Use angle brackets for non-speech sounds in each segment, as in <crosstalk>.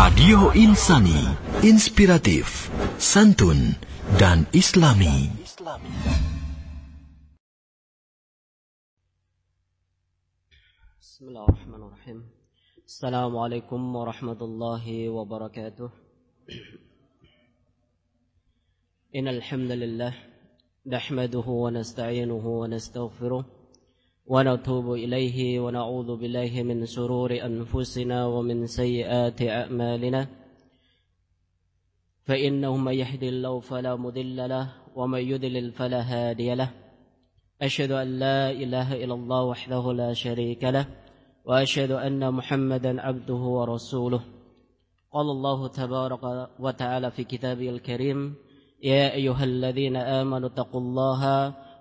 Radio Insani, inspiratif, santun, dan islami. Bismillahirrahmanirrahim. Assalamualaikum warahmatullahi wabarakatuh. Innal hamdalillah nahmaduhu wa nasta'inuhu wa nastaghfiruh ونتوب إليه ونعوذ بالله من شرور أنفسنا ومن سيئات أعمالنا. فإنه من يهدي الله فلا مضل له ومن يضلل فلا هادي له. أشهد أن لا إله إلا الله وحده لا شريك له وأشهد أن محمدا عبده ورسوله. قال الله تبارك وتعالى في كتابه الكريم يا أيها الذين آمنوا اتقوا الله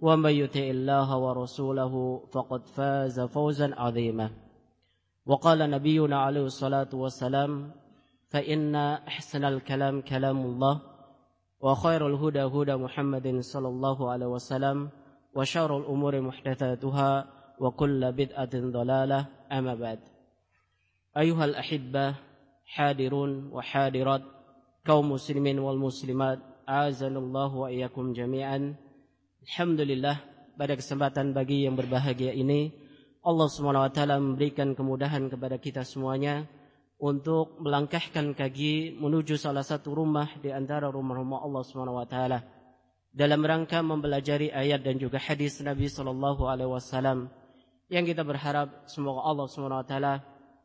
ومن يطع الله ورسوله فقد فاز فوزا عظيما. وقال نبينا عليه الصلاة والسلام فإن أحسن الكلام كلام الله وخير الهدى هدى محمد صلى الله عليه وسلم وشر الأمور محدثاتها وكل بدعة ضلالة أما بعد. أيها الأحبة حاضرون وحاضرات muslimin wal muslimat azanallahu wa iyyakum jami'an Alhamdulillah pada kesempatan bagi yang berbahagia ini Allah SWT memberikan kemudahan kepada kita semuanya untuk melangkahkan kaki menuju salah satu rumah di antara rumah-rumah Allah SWT dalam rangka mempelajari ayat dan juga hadis Nabi Wasallam yang kita berharap semoga Allah SWT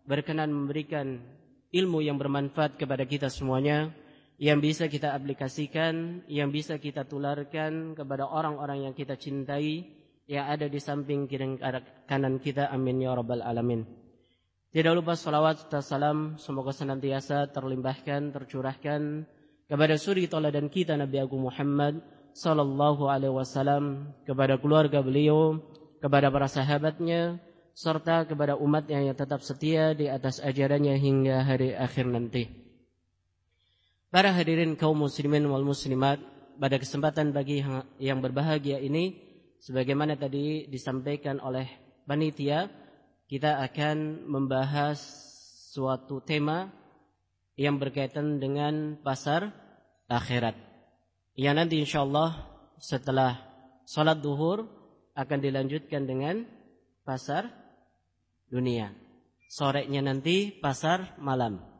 berkenan memberikan ilmu yang bermanfaat kepada kita semuanya yang bisa kita aplikasikan, yang bisa kita tularkan kepada orang-orang yang kita cintai yang ada di samping kiri kanan kita. Amin ya rabbal alamin. Tidak lupa salawat serta salam semoga senantiasa terlimpahkan, tercurahkan kepada suri toladan kita Nabi Agung Muhammad sallallahu alaihi wasallam, kepada keluarga beliau, kepada para sahabatnya, serta kepada umat yang tetap setia di atas ajarannya hingga hari akhir nanti. Para hadirin kaum muslimin wal muslimat, pada kesempatan bagi yang berbahagia ini, sebagaimana tadi disampaikan oleh panitia, kita akan membahas suatu tema yang berkaitan dengan pasar akhirat. Yang nanti insya Allah setelah sholat duhur akan dilanjutkan dengan pasar dunia. Sorenya nanti pasar malam.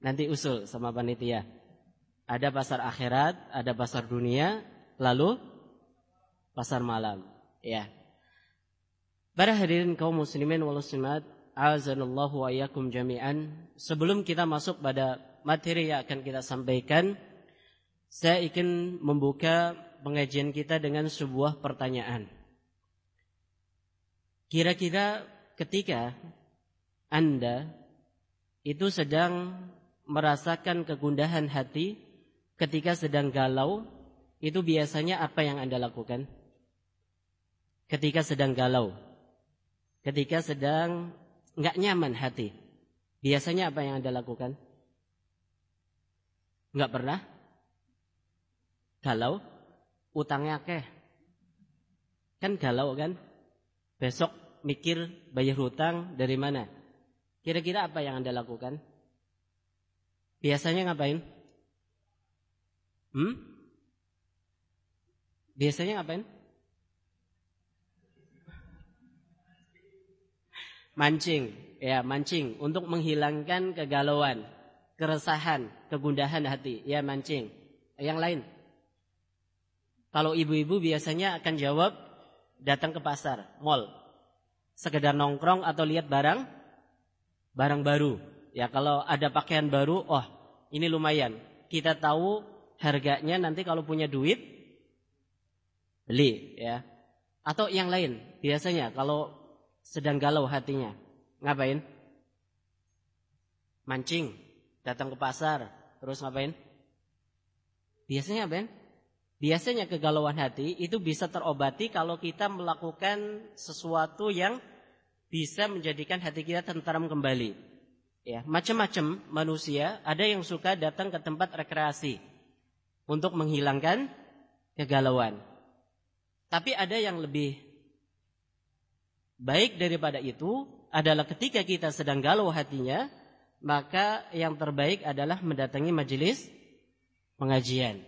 Nanti usul sama panitia. Ada pasar akhirat, ada pasar dunia, lalu pasar malam. Ya. Para hadirin kaum muslimin wal muslimat, azanallahu wa iyyakum jami'an. Sebelum kita masuk pada materi yang akan kita sampaikan, saya ingin membuka pengajian kita dengan sebuah pertanyaan. Kira-kira ketika Anda itu sedang merasakan kegundahan hati ketika sedang galau, itu biasanya apa yang Anda lakukan? Ketika sedang galau, ketika sedang nggak nyaman hati, biasanya apa yang Anda lakukan? Nggak pernah? Galau, utangnya keh. Kan galau kan? Besok mikir bayar hutang dari mana? Kira-kira apa yang Anda lakukan? Biasanya ngapain? Hmm? Biasanya ngapain? Mancing, ya mancing untuk menghilangkan kegalauan, keresahan, kegundahan hati, ya mancing. Yang lain? Kalau ibu-ibu biasanya akan jawab datang ke pasar, mall. Sekedar nongkrong atau lihat barang barang baru. Ya kalau ada pakaian baru, oh ini lumayan. Kita tahu harganya nanti kalau punya duit beli ya. Atau yang lain, biasanya kalau sedang galau hatinya, ngapain? Mancing, datang ke pasar, terus ngapain? Biasanya apa? Biasanya kegalauan hati itu bisa terobati kalau kita melakukan sesuatu yang bisa menjadikan hati kita tentram kembali. Ya, macam-macam manusia ada yang suka datang ke tempat rekreasi untuk menghilangkan kegalauan. Tapi ada yang lebih baik daripada itu adalah ketika kita sedang galau hatinya, maka yang terbaik adalah mendatangi majelis pengajian.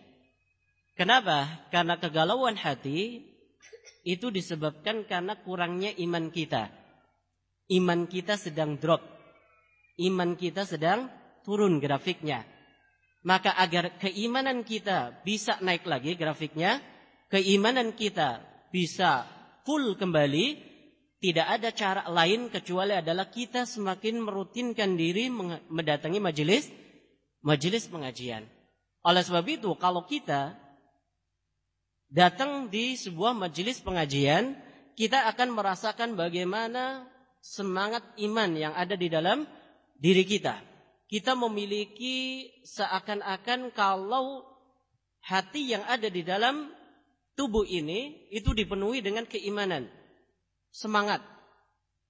Kenapa? Karena kegalauan hati itu disebabkan karena kurangnya iman kita. Iman kita sedang drop. Iman kita sedang turun grafiknya. Maka agar keimanan kita bisa naik lagi grafiknya, keimanan kita bisa full kembali, tidak ada cara lain kecuali adalah kita semakin merutinkan diri mendatangi majelis majelis pengajian. Oleh sebab itu, kalau kita datang di sebuah majelis pengajian, kita akan merasakan bagaimana semangat iman yang ada di dalam diri kita kita memiliki seakan-akan kalau hati yang ada di dalam tubuh ini itu dipenuhi dengan keimanan, semangat.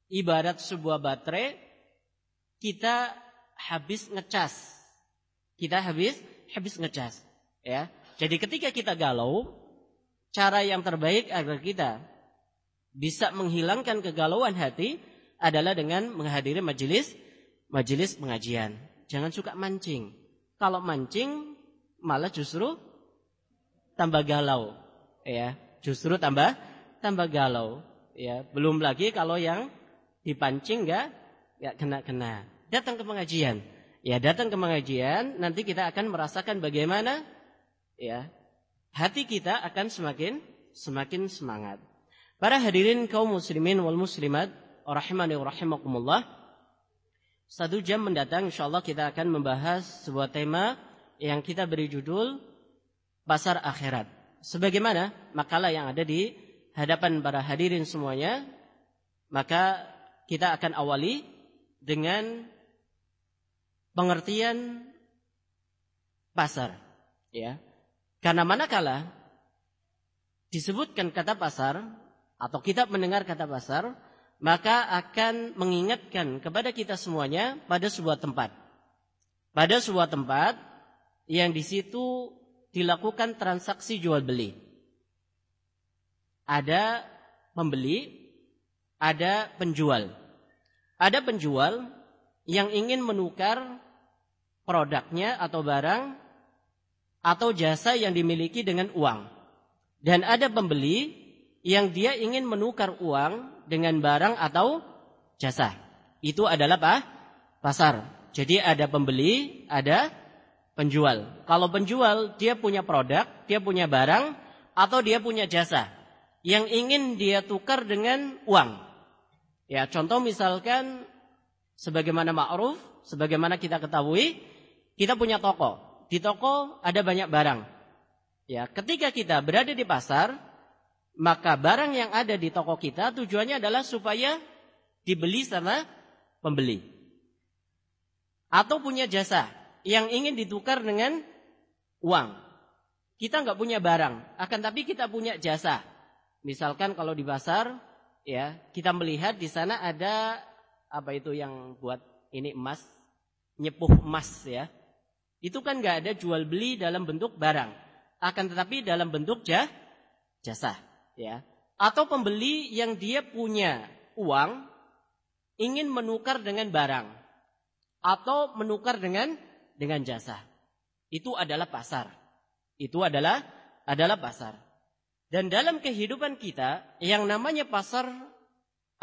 Ibarat sebuah baterai, kita habis ngecas. Kita habis habis ngecas, ya. Jadi ketika kita galau, cara yang terbaik agar kita bisa menghilangkan kegalauan hati adalah dengan menghadiri majelis majelis pengajian. Jangan suka mancing. Kalau mancing malah justru tambah galau, ya. Justru tambah tambah galau, ya. Belum lagi kalau yang dipancing enggak enggak kena-kena. Datang ke pengajian. Ya, datang ke pengajian nanti kita akan merasakan bagaimana ya hati kita akan semakin semakin semangat. Para hadirin kaum muslimin wal muslimat rahimani rahimakumullah. Satu jam mendatang insya Allah kita akan membahas sebuah tema yang kita beri judul Pasar Akhirat. Sebagaimana makalah yang ada di hadapan para hadirin semuanya, maka kita akan awali dengan pengertian pasar. Ya. Karena manakala disebutkan kata pasar atau kita mendengar kata pasar, maka akan mengingatkan kepada kita semuanya pada sebuah tempat. Pada sebuah tempat yang di situ dilakukan transaksi jual beli. Ada pembeli, ada penjual. Ada penjual yang ingin menukar produknya atau barang atau jasa yang dimiliki dengan uang. Dan ada pembeli yang dia ingin menukar uang dengan barang atau jasa. Itu adalah apa? Pasar. Jadi ada pembeli, ada penjual. Kalau penjual dia punya produk, dia punya barang atau dia punya jasa yang ingin dia tukar dengan uang. Ya, contoh misalkan sebagaimana ma'ruf, sebagaimana kita ketahui, kita punya toko. Di toko ada banyak barang. Ya, ketika kita berada di pasar, maka barang yang ada di toko kita tujuannya adalah supaya dibeli sama pembeli. Atau punya jasa yang ingin ditukar dengan uang. Kita nggak punya barang, akan tapi kita punya jasa. Misalkan kalau di pasar, ya kita melihat di sana ada apa itu yang buat ini emas, nyepuh emas ya. Itu kan nggak ada jual beli dalam bentuk barang, akan tetapi dalam bentuk jasa ya atau pembeli yang dia punya uang ingin menukar dengan barang atau menukar dengan dengan jasa. Itu adalah pasar. Itu adalah adalah pasar. Dan dalam kehidupan kita yang namanya pasar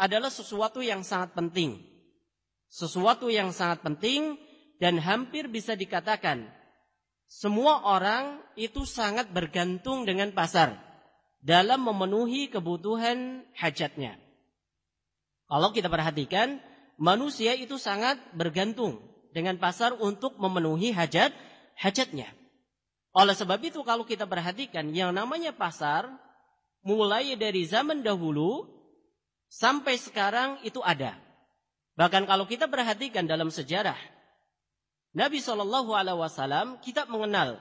adalah sesuatu yang sangat penting. Sesuatu yang sangat penting dan hampir bisa dikatakan semua orang itu sangat bergantung dengan pasar dalam memenuhi kebutuhan hajatnya. Kalau kita perhatikan, manusia itu sangat bergantung dengan pasar untuk memenuhi hajat hajatnya. Oleh sebab itu kalau kita perhatikan yang namanya pasar mulai dari zaman dahulu sampai sekarang itu ada. Bahkan kalau kita perhatikan dalam sejarah Nabi Shallallahu Alaihi Wasallam kita mengenal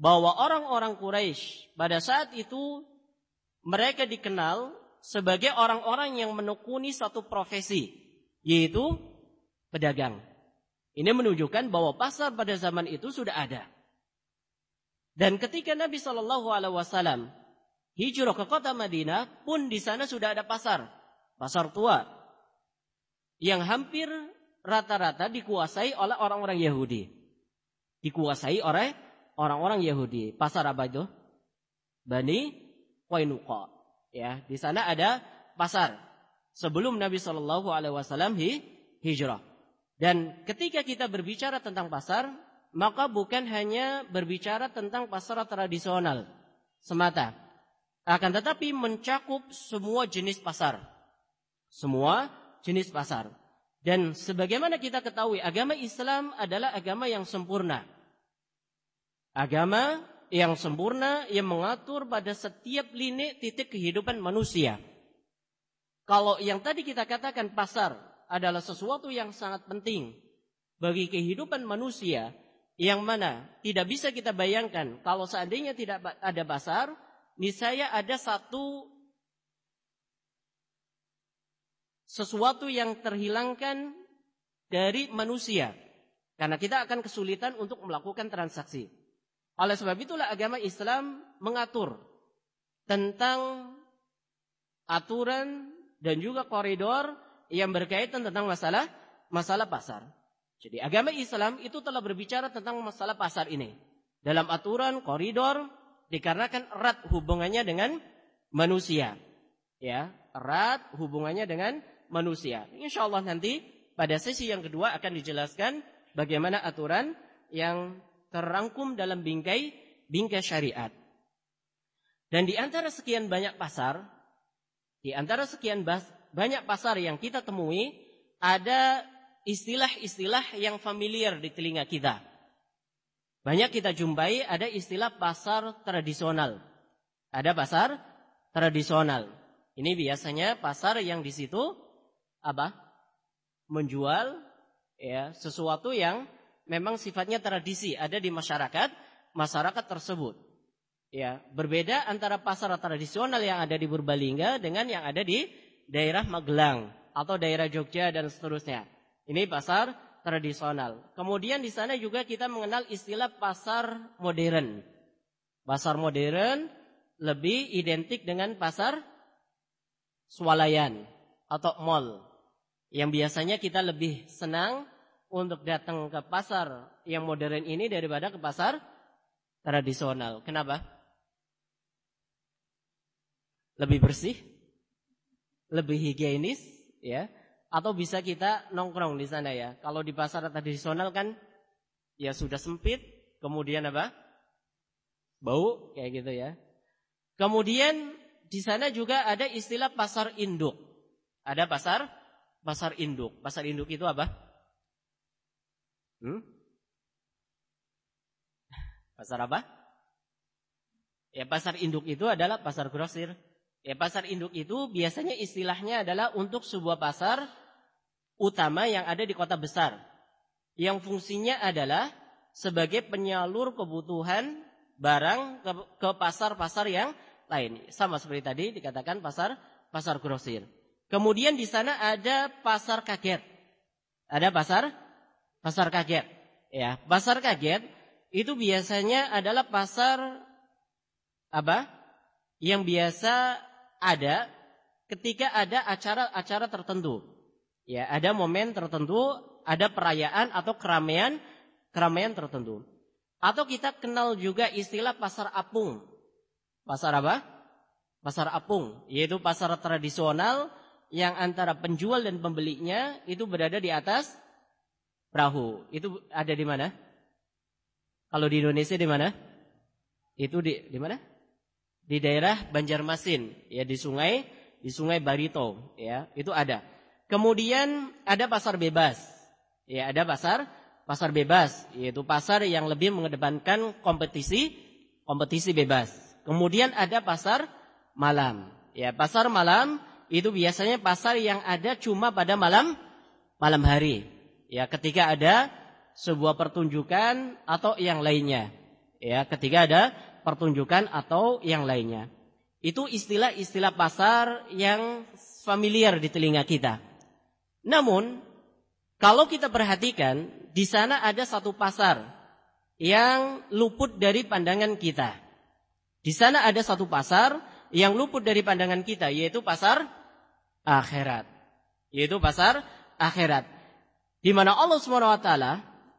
bahwa orang-orang Quraisy pada saat itu mereka dikenal sebagai orang-orang yang menekuni satu profesi yaitu pedagang. Ini menunjukkan bahwa pasar pada zaman itu sudah ada. Dan ketika Nabi Shallallahu Alaihi Wasallam hijrah ke kota Madinah, pun di sana sudah ada pasar, pasar tua, yang hampir rata-rata dikuasai oleh orang-orang Yahudi. Dikuasai oleh orang-orang Yahudi. Pasar apa itu? Bani Qainuqa. Ya, di sana ada pasar sebelum Nabi Shallallahu Alaihi Wasallam hijrah. Dan ketika kita berbicara tentang pasar, maka bukan hanya berbicara tentang pasar tradisional semata, akan tetapi mencakup semua jenis pasar. Semua jenis pasar. Dan sebagaimana kita ketahui, agama Islam adalah agama yang sempurna. Agama yang sempurna yang mengatur pada setiap lini titik kehidupan manusia. Kalau yang tadi kita katakan pasar adalah sesuatu yang sangat penting bagi kehidupan manusia, yang mana tidak bisa kita bayangkan kalau seandainya tidak ada pasar, niscaya ada satu sesuatu yang terhilangkan dari manusia. Karena kita akan kesulitan untuk melakukan transaksi. Oleh sebab itulah agama Islam mengatur tentang aturan dan juga koridor yang berkaitan tentang masalah masalah pasar. Jadi agama Islam itu telah berbicara tentang masalah pasar ini. Dalam aturan koridor dikarenakan erat hubungannya dengan manusia. Ya, erat hubungannya dengan manusia. Insya Allah nanti pada sesi yang kedua akan dijelaskan bagaimana aturan yang terangkum dalam bingkai bingkai syariat. Dan di antara sekian banyak pasar, di antara sekian banyak pasar yang kita temui, ada istilah-istilah yang familiar di telinga kita. Banyak kita jumpai ada istilah pasar tradisional. Ada pasar tradisional. Ini biasanya pasar yang di situ apa? Menjual ya sesuatu yang memang sifatnya tradisi ada di masyarakat masyarakat tersebut. Ya, berbeda antara pasar tradisional yang ada di Purbalingga dengan yang ada di daerah Magelang atau daerah Jogja dan seterusnya. Ini pasar tradisional. Kemudian di sana juga kita mengenal istilah pasar modern. Pasar modern lebih identik dengan pasar swalayan atau mall yang biasanya kita lebih senang untuk datang ke pasar yang modern ini daripada ke pasar tradisional. Kenapa? Lebih bersih, lebih higienis, ya. Atau bisa kita nongkrong di sana ya. Kalau di pasar tradisional kan ya sudah sempit, kemudian apa? Bau kayak gitu ya. Kemudian di sana juga ada istilah pasar induk. Ada pasar pasar induk. Pasar induk itu apa? Hmm? Pasar apa? Ya pasar induk itu adalah pasar grosir. Ya pasar induk itu biasanya istilahnya adalah untuk sebuah pasar utama yang ada di kota besar. Yang fungsinya adalah sebagai penyalur kebutuhan barang ke pasar-pasar yang lain. Sama seperti tadi dikatakan pasar pasar grosir. Kemudian di sana ada pasar kaget. Ada pasar pasar kaget. Ya, pasar kaget itu biasanya adalah pasar apa? Yang biasa ada ketika ada acara-acara tertentu. Ya, ada momen tertentu, ada perayaan atau keramaian keramaian tertentu. Atau kita kenal juga istilah pasar apung. Pasar apa? Pasar apung, yaitu pasar tradisional yang antara penjual dan pembelinya itu berada di atas perahu. Itu ada di mana? Kalau di Indonesia di mana? Itu di di mana? Di daerah Banjarmasin, ya di sungai di Sungai Barito, ya itu ada. Kemudian ada pasar bebas, ya ada pasar pasar bebas, yaitu pasar yang lebih mengedepankan kompetisi kompetisi bebas. Kemudian ada pasar malam, ya pasar malam itu biasanya pasar yang ada cuma pada malam malam hari. Ya, ketika ada sebuah pertunjukan atau yang lainnya. Ya, ketika ada pertunjukan atau yang lainnya. Itu istilah-istilah pasar yang familiar di telinga kita. Namun, kalau kita perhatikan, di sana ada satu pasar yang luput dari pandangan kita. Di sana ada satu pasar yang luput dari pandangan kita, yaitu pasar akhirat. Yaitu pasar akhirat. Di mana Allah SWT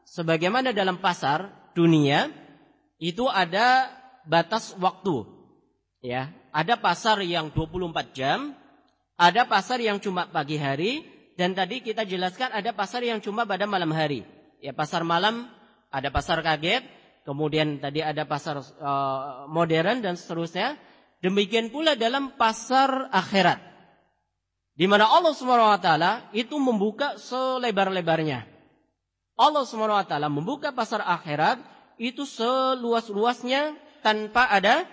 sebagaimana dalam pasar dunia itu ada batas waktu. Ya, ada pasar yang 24 jam, ada pasar yang cuma pagi hari dan tadi kita jelaskan ada pasar yang cuma pada malam hari. Ya, pasar malam ada pasar kaget, kemudian tadi ada pasar uh, modern dan seterusnya. Demikian pula dalam pasar akhirat. Di mana Allah SWT itu membuka selebar-lebarnya. Allah SWT membuka pasar akhirat itu seluas-luasnya tanpa ada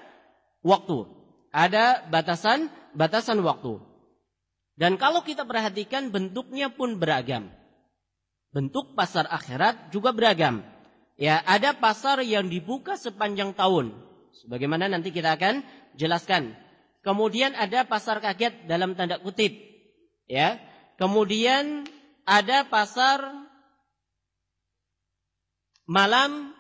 waktu. Ada batasan batasan waktu. Dan kalau kita perhatikan bentuknya pun beragam. Bentuk pasar akhirat juga beragam. Ya, ada pasar yang dibuka sepanjang tahun. Sebagaimana nanti kita akan jelaskan. Kemudian ada pasar kaget dalam tanda kutip. Ya. Kemudian ada pasar malam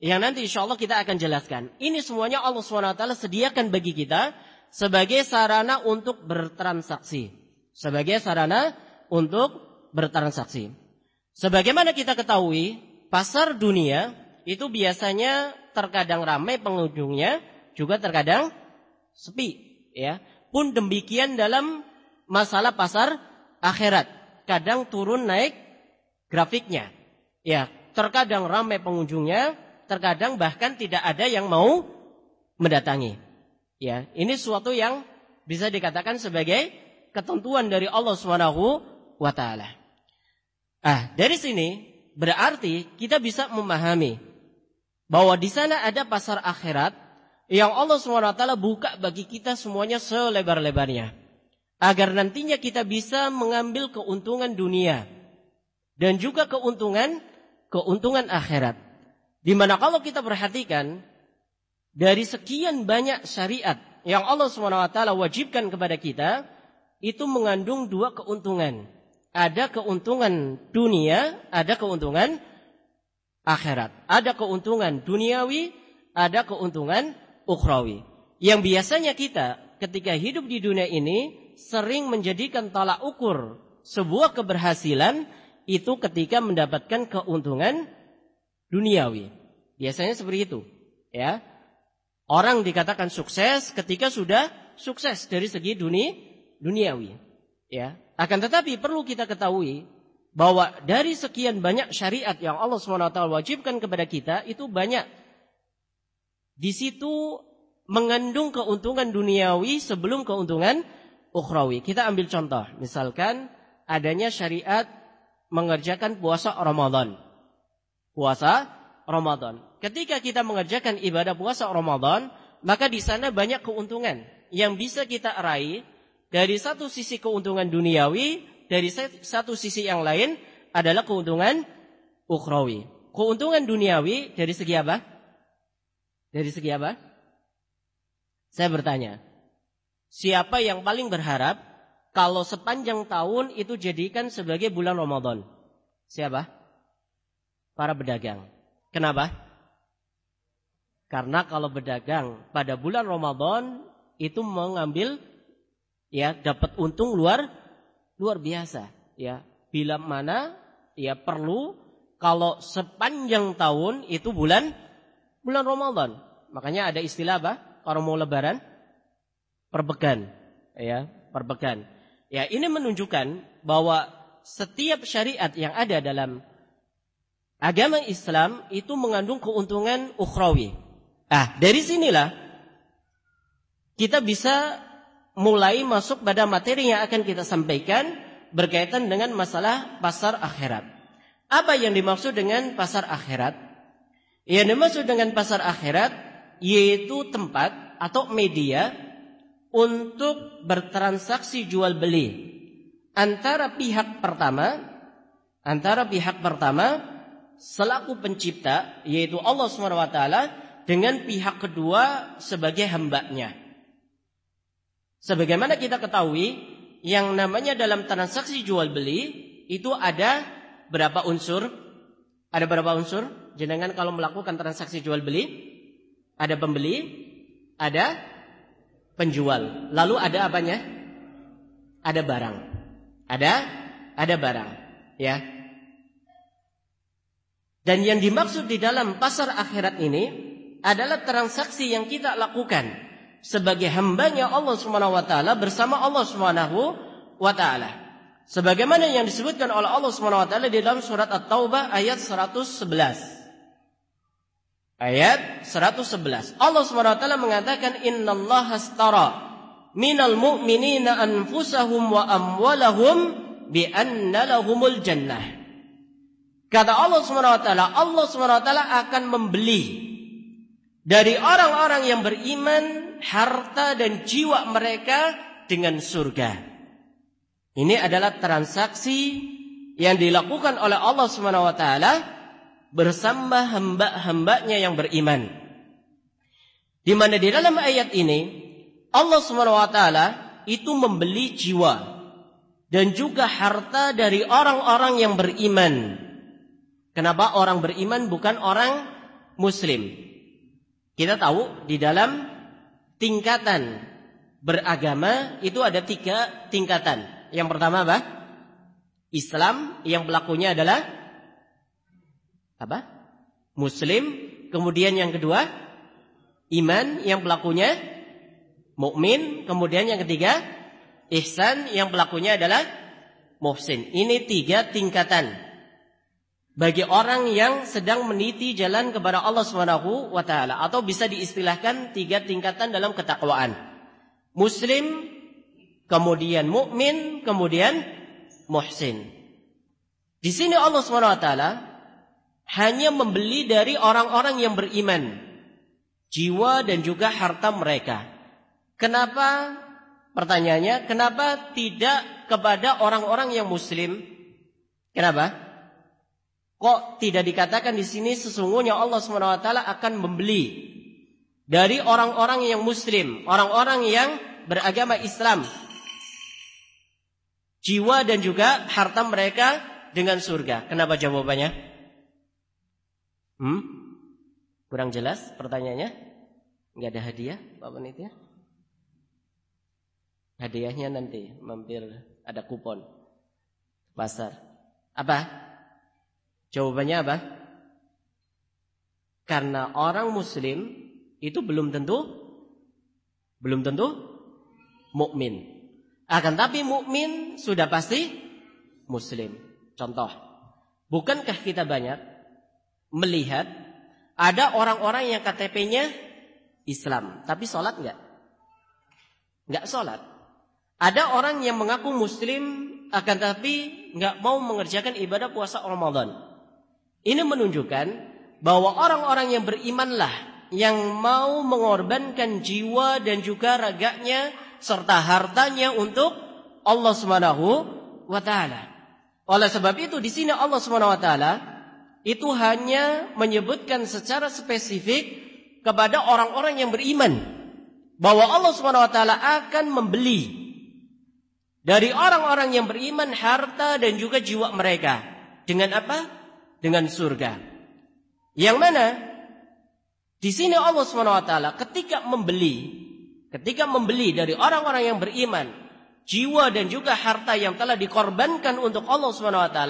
yang nanti insya Allah kita akan jelaskan. Ini semuanya Allah SWT sediakan bagi kita sebagai sarana untuk bertransaksi. Sebagai sarana untuk bertransaksi. Sebagaimana kita ketahui, pasar dunia itu biasanya terkadang ramai pengunjungnya, juga terkadang sepi. Ya, pun demikian dalam masalah pasar akhirat. Kadang turun naik grafiknya. Ya, terkadang ramai pengunjungnya, terkadang bahkan tidak ada yang mau mendatangi. Ya, ini suatu yang bisa dikatakan sebagai ketentuan dari Allah Subhanahu wa taala. Ah, dari sini berarti kita bisa memahami bahwa di sana ada pasar akhirat yang Allah SWT buka bagi kita semuanya selebar-lebarnya. Agar nantinya kita bisa mengambil keuntungan dunia. Dan juga keuntungan keuntungan akhirat. Di mana kalau kita perhatikan dari sekian banyak syariat yang Allah SWT wajibkan kepada kita itu mengandung dua keuntungan. Ada keuntungan dunia, ada keuntungan akhirat. Ada keuntungan duniawi, ada keuntungan ukhrawi. Yang biasanya kita ketika hidup di dunia ini sering menjadikan tolak ukur sebuah keberhasilan itu ketika mendapatkan keuntungan duniawi. Biasanya seperti itu, ya. Orang dikatakan sukses ketika sudah sukses dari segi dunia duniawi, ya. Akan tetapi perlu kita ketahui bahwa dari sekian banyak syariat yang Allah SWT wajibkan kepada kita itu banyak di situ mengandung keuntungan duniawi sebelum keuntungan ukhrawi. Kita ambil contoh, misalkan adanya syariat mengerjakan puasa Ramadan. Puasa Ramadan. Ketika kita mengerjakan ibadah puasa Ramadan, maka di sana banyak keuntungan yang bisa kita raih dari satu sisi keuntungan duniawi, dari satu sisi yang lain adalah keuntungan ukhrawi. Keuntungan duniawi dari segi apa? Dari segi apa? Saya bertanya. Siapa yang paling berharap kalau sepanjang tahun itu jadikan sebagai bulan Ramadan. Siapa? Para pedagang. Kenapa? Karena kalau berdagang pada bulan Ramadan itu mengambil ya dapat untung luar luar biasa ya. Bila mana ya perlu kalau sepanjang tahun itu bulan bulan Ramadan. Makanya ada istilah apa? Kalau mau lebaran perbegan ya, perbegan. Ya, ini menunjukkan bahwa setiap syariat yang ada dalam agama Islam itu mengandung keuntungan ukhrawi. Ah, dari sinilah kita bisa mulai masuk pada materi yang akan kita sampaikan berkaitan dengan masalah pasar akhirat. Apa yang dimaksud dengan pasar akhirat? Yang dimaksud dengan pasar akhirat yaitu tempat atau media untuk bertransaksi jual beli antara pihak pertama antara pihak pertama selaku pencipta yaitu Allah SWT dengan pihak kedua sebagai hambanya. Sebagaimana kita ketahui yang namanya dalam transaksi jual beli itu ada berapa unsur? Ada berapa unsur? Jenengan kalau melakukan transaksi jual beli ada pembeli, ada penjual. Lalu ada apanya? Ada barang. Ada ada barang, ya. Dan yang dimaksud di dalam pasar akhirat ini adalah transaksi yang kita lakukan sebagai hambanya Allah Subhanahu wa taala bersama Allah Subhanahu wa taala. Sebagaimana yang disebutkan oleh Allah Subhanahu wa taala di dalam surat At-Taubah ayat 111. Ayat 111. Allah Subhanahu wa taala mengatakan innallaha astara minal mu'minina anfusahum wa amwalahum bi anna lahumul jannah. Kata Allah SWT, Allah SWT akan membeli dari orang-orang yang beriman harta dan jiwa mereka dengan surga. Ini adalah transaksi yang dilakukan oleh Allah SWT bersama hamba-hambanya yang beriman. Di mana di dalam ayat ini Allah SWT itu membeli jiwa dan juga harta dari orang-orang yang beriman Kenapa orang beriman bukan orang muslim? Kita tahu di dalam tingkatan beragama itu ada tiga tingkatan. Yang pertama apa? Islam yang pelakunya adalah apa? Muslim. Kemudian yang kedua iman yang pelakunya mukmin. Kemudian yang ketiga ihsan yang pelakunya adalah muhsin. Ini tiga tingkatan bagi orang yang sedang meniti jalan kepada Allah Subhanahu wa taala atau bisa diistilahkan tiga tingkatan dalam ketakwaan. Muslim, kemudian mukmin, kemudian muhsin. Di sini Allah Subhanahu wa taala hanya membeli dari orang-orang yang beriman jiwa dan juga harta mereka. Kenapa? Pertanyaannya, kenapa tidak kepada orang-orang yang muslim? Kenapa? Kok tidak dikatakan di sini sesungguhnya Allah SWT akan membeli dari orang-orang yang muslim, orang-orang yang beragama Islam. Jiwa dan juga harta mereka dengan surga. Kenapa jawabannya? Hmm? Kurang jelas pertanyaannya? Enggak ada hadiah, Pak Panitia? Hadiahnya nanti mampir ada kupon pasar. Apa? Jawabannya apa? Karena orang muslim itu belum tentu belum tentu mukmin. Akan tapi mukmin sudah pasti muslim. Contoh, bukankah kita banyak melihat ada orang-orang yang KTP-nya Islam, tapi sholat enggak? Enggak sholat. Ada orang yang mengaku muslim akan tapi enggak mau mengerjakan ibadah puasa Ramadan. Ini menunjukkan bahwa orang-orang yang berimanlah yang mau mengorbankan jiwa dan juga raganya serta hartanya untuk Allah Subhanahu wa taala. Oleh sebab itu di sini Allah Subhanahu wa taala itu hanya menyebutkan secara spesifik kepada orang-orang yang beriman bahwa Allah Subhanahu wa taala akan membeli dari orang-orang yang beriman harta dan juga jiwa mereka dengan apa? dengan surga. Yang mana di sini Allah SWT ketika membeli, ketika membeli dari orang-orang yang beriman, jiwa dan juga harta yang telah dikorbankan untuk Allah SWT,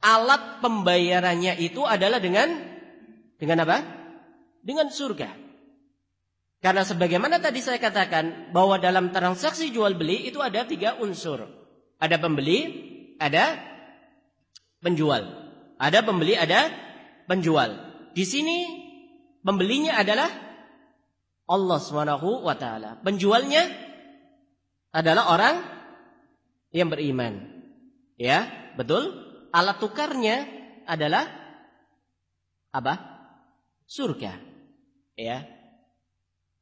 alat pembayarannya itu adalah dengan dengan apa? Dengan surga. Karena sebagaimana tadi saya katakan bahwa dalam transaksi jual beli itu ada tiga unsur. Ada pembeli, ada penjual. Ada pembeli, ada penjual. Di sini pembelinya adalah Allah Subhanahu wa taala. Penjualnya adalah orang yang beriman. Ya, betul? Alat tukarnya adalah apa? Surga. Ya.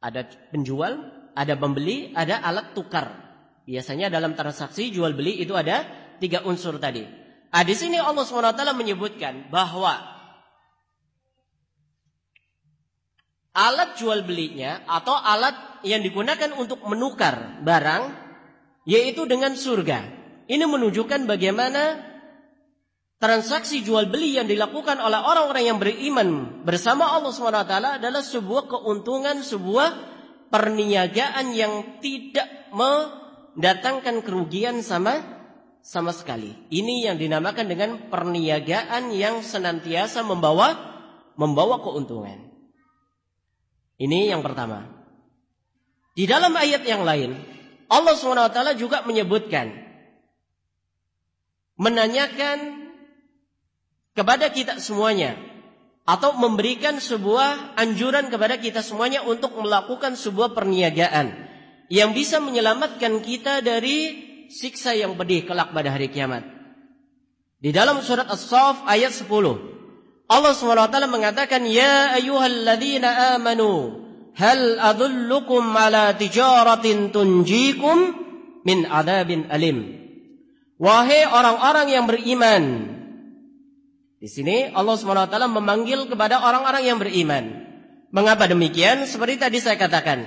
Ada penjual, ada pembeli, ada alat tukar. Biasanya dalam transaksi jual beli itu ada tiga unsur tadi. Nah, di sini Allah SWT menyebutkan bahwa alat jual belinya atau alat yang digunakan untuk menukar barang yaitu dengan surga. Ini menunjukkan bagaimana transaksi jual beli yang dilakukan oleh orang-orang yang beriman bersama Allah SWT adalah sebuah keuntungan, sebuah perniagaan yang tidak mendatangkan kerugian sama sama sekali. Ini yang dinamakan dengan perniagaan yang senantiasa membawa membawa keuntungan. Ini yang pertama. Di dalam ayat yang lain, Allah SWT juga menyebutkan menanyakan kepada kita semuanya atau memberikan sebuah anjuran kepada kita semuanya untuk melakukan sebuah perniagaan yang bisa menyelamatkan kita dari siksa yang pedih kelak pada hari kiamat. Di dalam surat As-Saff ayat 10. Allah SWT mengatakan, Ya ayuhalladzina amanu, hal adullukum ala tijaratin tunjikum min adabin alim. Wahai orang-orang yang beriman. Di sini Allah SWT memanggil kepada orang-orang yang beriman. Mengapa demikian? Seperti tadi saya katakan.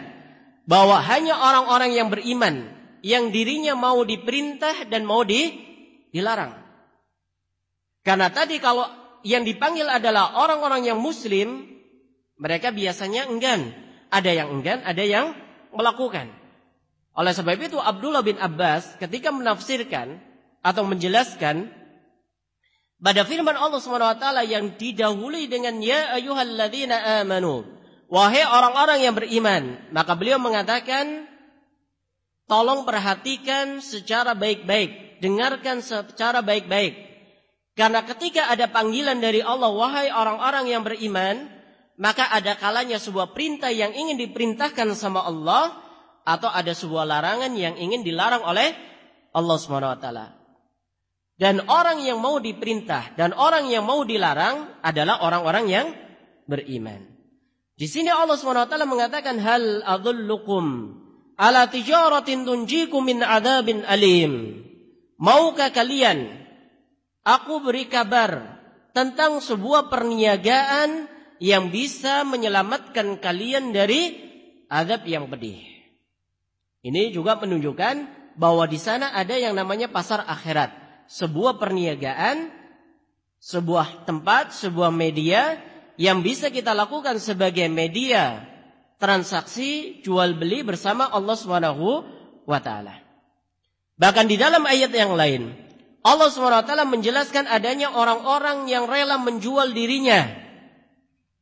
Bahwa hanya orang-orang yang beriman yang dirinya mau diperintah dan mau di, dilarang. Karena tadi kalau yang dipanggil adalah orang-orang yang muslim, mereka biasanya enggan. Ada yang enggan, ada yang melakukan. Oleh sebab itu Abdullah bin Abbas ketika menafsirkan atau menjelaskan pada firman Allah SWT yang didahului dengan ya ayyuhalladzina amanu wahai orang-orang yang beriman maka beliau mengatakan Tolong perhatikan secara baik-baik, dengarkan secara baik-baik. Karena ketika ada panggilan dari Allah, wahai orang-orang yang beriman, maka ada kalanya sebuah perintah yang ingin diperintahkan sama Allah atau ada sebuah larangan yang ingin dilarang oleh Allah SWT. Dan orang yang mau diperintah dan orang yang mau dilarang adalah orang-orang yang beriman. Di sini Allah SWT mengatakan hal adullukum ala tijaratin tunjiku min adabin alim. Maukah kalian aku beri kabar tentang sebuah perniagaan yang bisa menyelamatkan kalian dari adab yang pedih. Ini juga menunjukkan bahwa di sana ada yang namanya pasar akhirat, sebuah perniagaan, sebuah tempat, sebuah media yang bisa kita lakukan sebagai media transaksi jual beli bersama Allah Subhanahu wa taala. Bahkan di dalam ayat yang lain, Allah Subhanahu wa taala menjelaskan adanya orang-orang yang rela menjual dirinya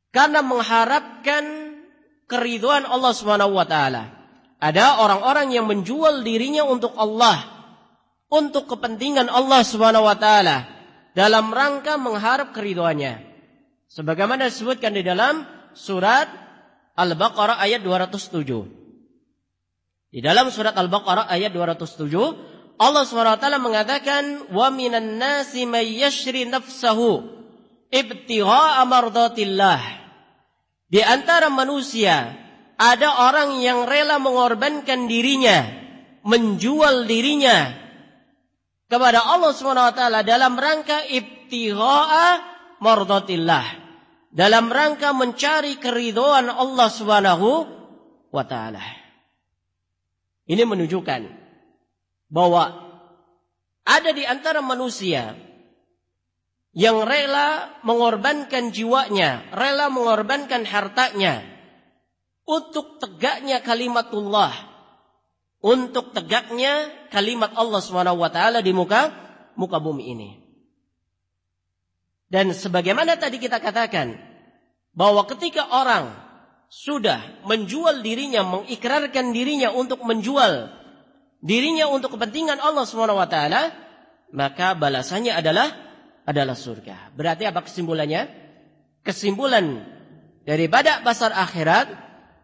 karena mengharapkan keriduan Allah Subhanahu wa taala. Ada orang-orang yang menjual dirinya untuk Allah, untuk kepentingan Allah Subhanahu wa taala dalam rangka mengharap keriduannya. Sebagaimana disebutkan di dalam surat Al-Baqarah ayat 207. Di dalam surat Al-Baqarah ayat 207, Allah SWT mengatakan, "Wa minan nasi may yashri nafsahu ibtigha'a mardatillah." Di antara manusia ada orang yang rela mengorbankan dirinya, menjual dirinya kepada Allah SWT dalam rangka ibtigha'a mardatillah dalam rangka mencari keridhaan Allah Subhanahu wa taala. Ini menunjukkan bahwa ada di antara manusia yang rela mengorbankan jiwanya, rela mengorbankan hartanya untuk tegaknya kalimatullah, untuk tegaknya kalimat Allah Subhanahu wa taala di muka muka bumi ini. Dan sebagaimana tadi kita katakan bahwa ketika orang sudah menjual dirinya, mengikrarkan dirinya untuk menjual dirinya untuk kepentingan Allah Swt, maka balasannya adalah adalah surga. Berarti apa kesimpulannya? Kesimpulan daripada pasar akhirat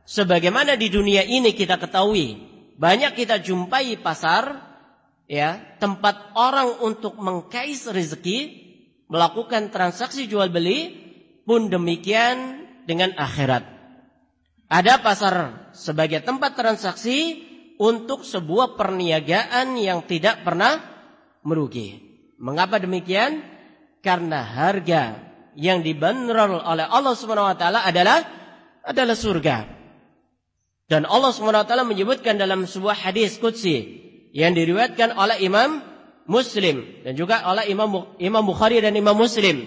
sebagaimana di dunia ini kita ketahui banyak kita jumpai pasar ya tempat orang untuk mengkais rezeki melakukan transaksi jual beli pun demikian dengan akhirat. Ada pasar sebagai tempat transaksi untuk sebuah perniagaan yang tidak pernah merugi. Mengapa demikian? Karena harga yang dibanderol oleh Allah Subhanahu wa taala adalah adalah surga. Dan Allah taala menyebutkan dalam sebuah hadis qudsi yang diriwayatkan oleh Imam Muslim dan juga oleh Imam Imam Bukhari dan Imam Muslim.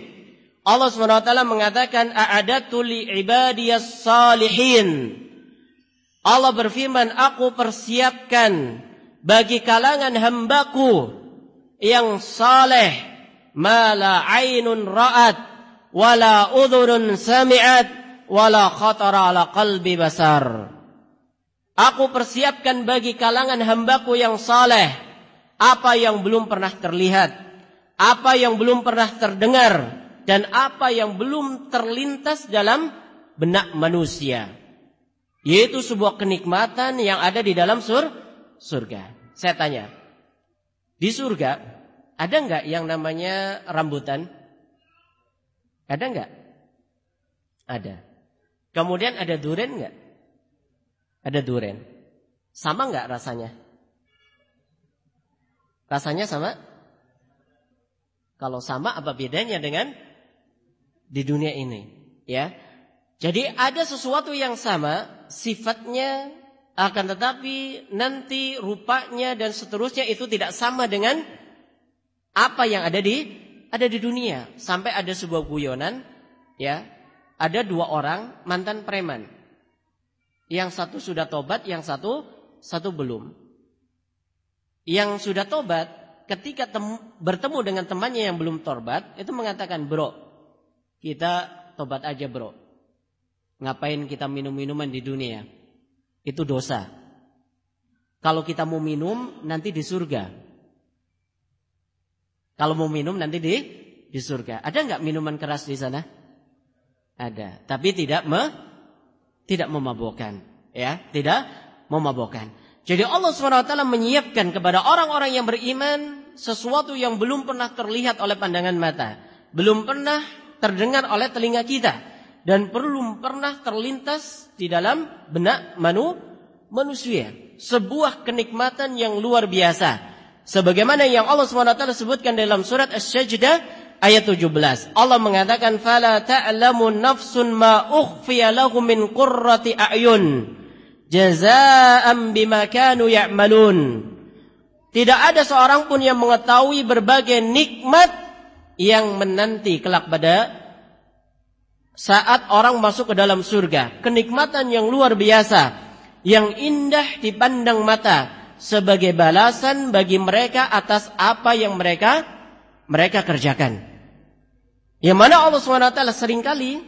Allah taala mengatakan a'adatu li ibadiyas salihin. Allah berfirman, aku persiapkan bagi kalangan hambaku yang saleh mala ainun ra'at wala udhunun sami'at wala khatara ala qalbi basar. Aku persiapkan bagi kalangan hambaku yang saleh apa yang belum pernah terlihat, apa yang belum pernah terdengar, dan apa yang belum terlintas dalam benak manusia. Yaitu sebuah kenikmatan yang ada di dalam sur surga. Saya tanya, di surga ada nggak yang namanya rambutan? Ada nggak? Ada. Kemudian ada duren nggak? Ada duren. Sama nggak rasanya? Rasanya sama? Kalau sama apa bedanya dengan di dunia ini? Ya. Jadi ada sesuatu yang sama, sifatnya akan tetapi nanti rupanya dan seterusnya itu tidak sama dengan apa yang ada di ada di dunia. Sampai ada sebuah guyonan, ya, ada dua orang mantan preman. Yang satu sudah tobat, yang satu satu belum. Yang sudah tobat, ketika tem, bertemu dengan temannya yang belum tobat, itu mengatakan, bro, kita tobat aja bro. Ngapain kita minum minuman di dunia? Itu dosa. Kalau kita mau minum nanti di surga. Kalau mau minum nanti di di surga. Ada nggak minuman keras di sana? Ada, tapi tidak me, tidak memabukkan, ya, tidak memabukkan. Jadi Allah swt menyiapkan kepada orang-orang yang beriman sesuatu yang belum pernah terlihat oleh pandangan mata, belum pernah terdengar oleh telinga kita, dan belum pernah terlintas di dalam benak manu, manusia. Sebuah kenikmatan yang luar biasa. Sebagaimana yang Allah SWT sebutkan dalam surat Asy-Sajdah ayat 17. Allah mengatakan fala ta'lamu nafsun ma ukhfiya lahum min qurrati a'yun jazaa'an bima kanu ya'malun. Tidak ada seorang pun yang mengetahui berbagai nikmat yang menanti kelak pada saat orang masuk ke dalam surga. Kenikmatan yang luar biasa, yang indah dipandang mata sebagai balasan bagi mereka atas apa yang mereka mereka kerjakan. Yang mana Allah SWT sering kali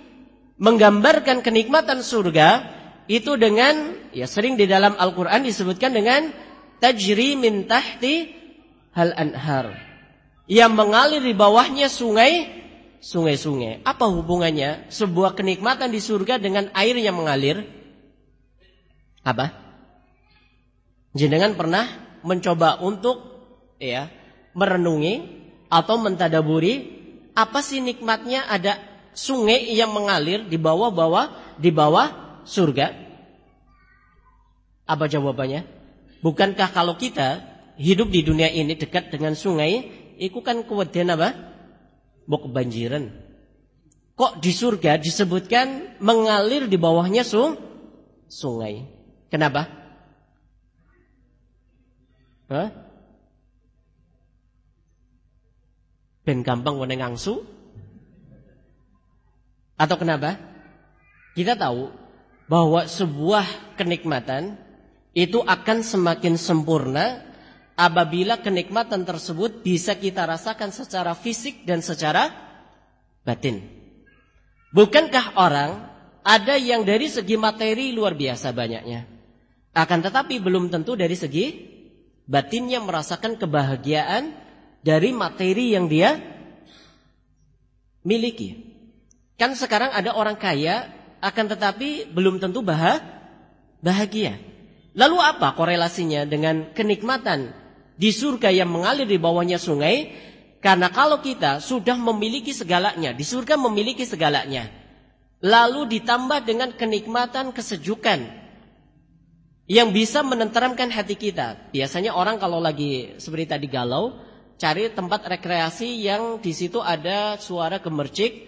menggambarkan kenikmatan surga itu dengan ya sering di dalam Al-Qur'an disebutkan dengan tajri min tahti hal anhar yang mengalir di bawahnya sungai sungai-sungai. Apa hubungannya sebuah kenikmatan di surga dengan air yang mengalir? Apa? Jenengan pernah mencoba untuk ya merenungi atau mentadaburi apa sih nikmatnya ada sungai yang mengalir di bawah-bawah di bawah surga? Apa jawabannya? Bukankah kalau kita hidup di dunia ini dekat dengan sungai, itu kan kewedian apa? mau kebanjiran. Kok di surga disebutkan mengalir di bawahnya sung sungai? Kenapa? Hah? Ben gampang wene ngangsu? Atau kenapa? Kita tahu bahwa sebuah kenikmatan itu akan semakin sempurna apabila kenikmatan tersebut bisa kita rasakan secara fisik dan secara batin. Bukankah orang ada yang dari segi materi luar biasa banyaknya. Akan tetapi belum tentu dari segi batinnya merasakan kebahagiaan dari materi yang dia miliki. Kan sekarang ada orang kaya akan tetapi belum tentu bahagia. Lalu apa korelasinya dengan kenikmatan di surga yang mengalir di bawahnya sungai karena kalau kita sudah memiliki segalanya di surga memiliki segalanya lalu ditambah dengan kenikmatan kesejukan yang bisa menenteramkan hati kita biasanya orang kalau lagi seperti tadi galau cari tempat rekreasi yang di situ ada suara gemercik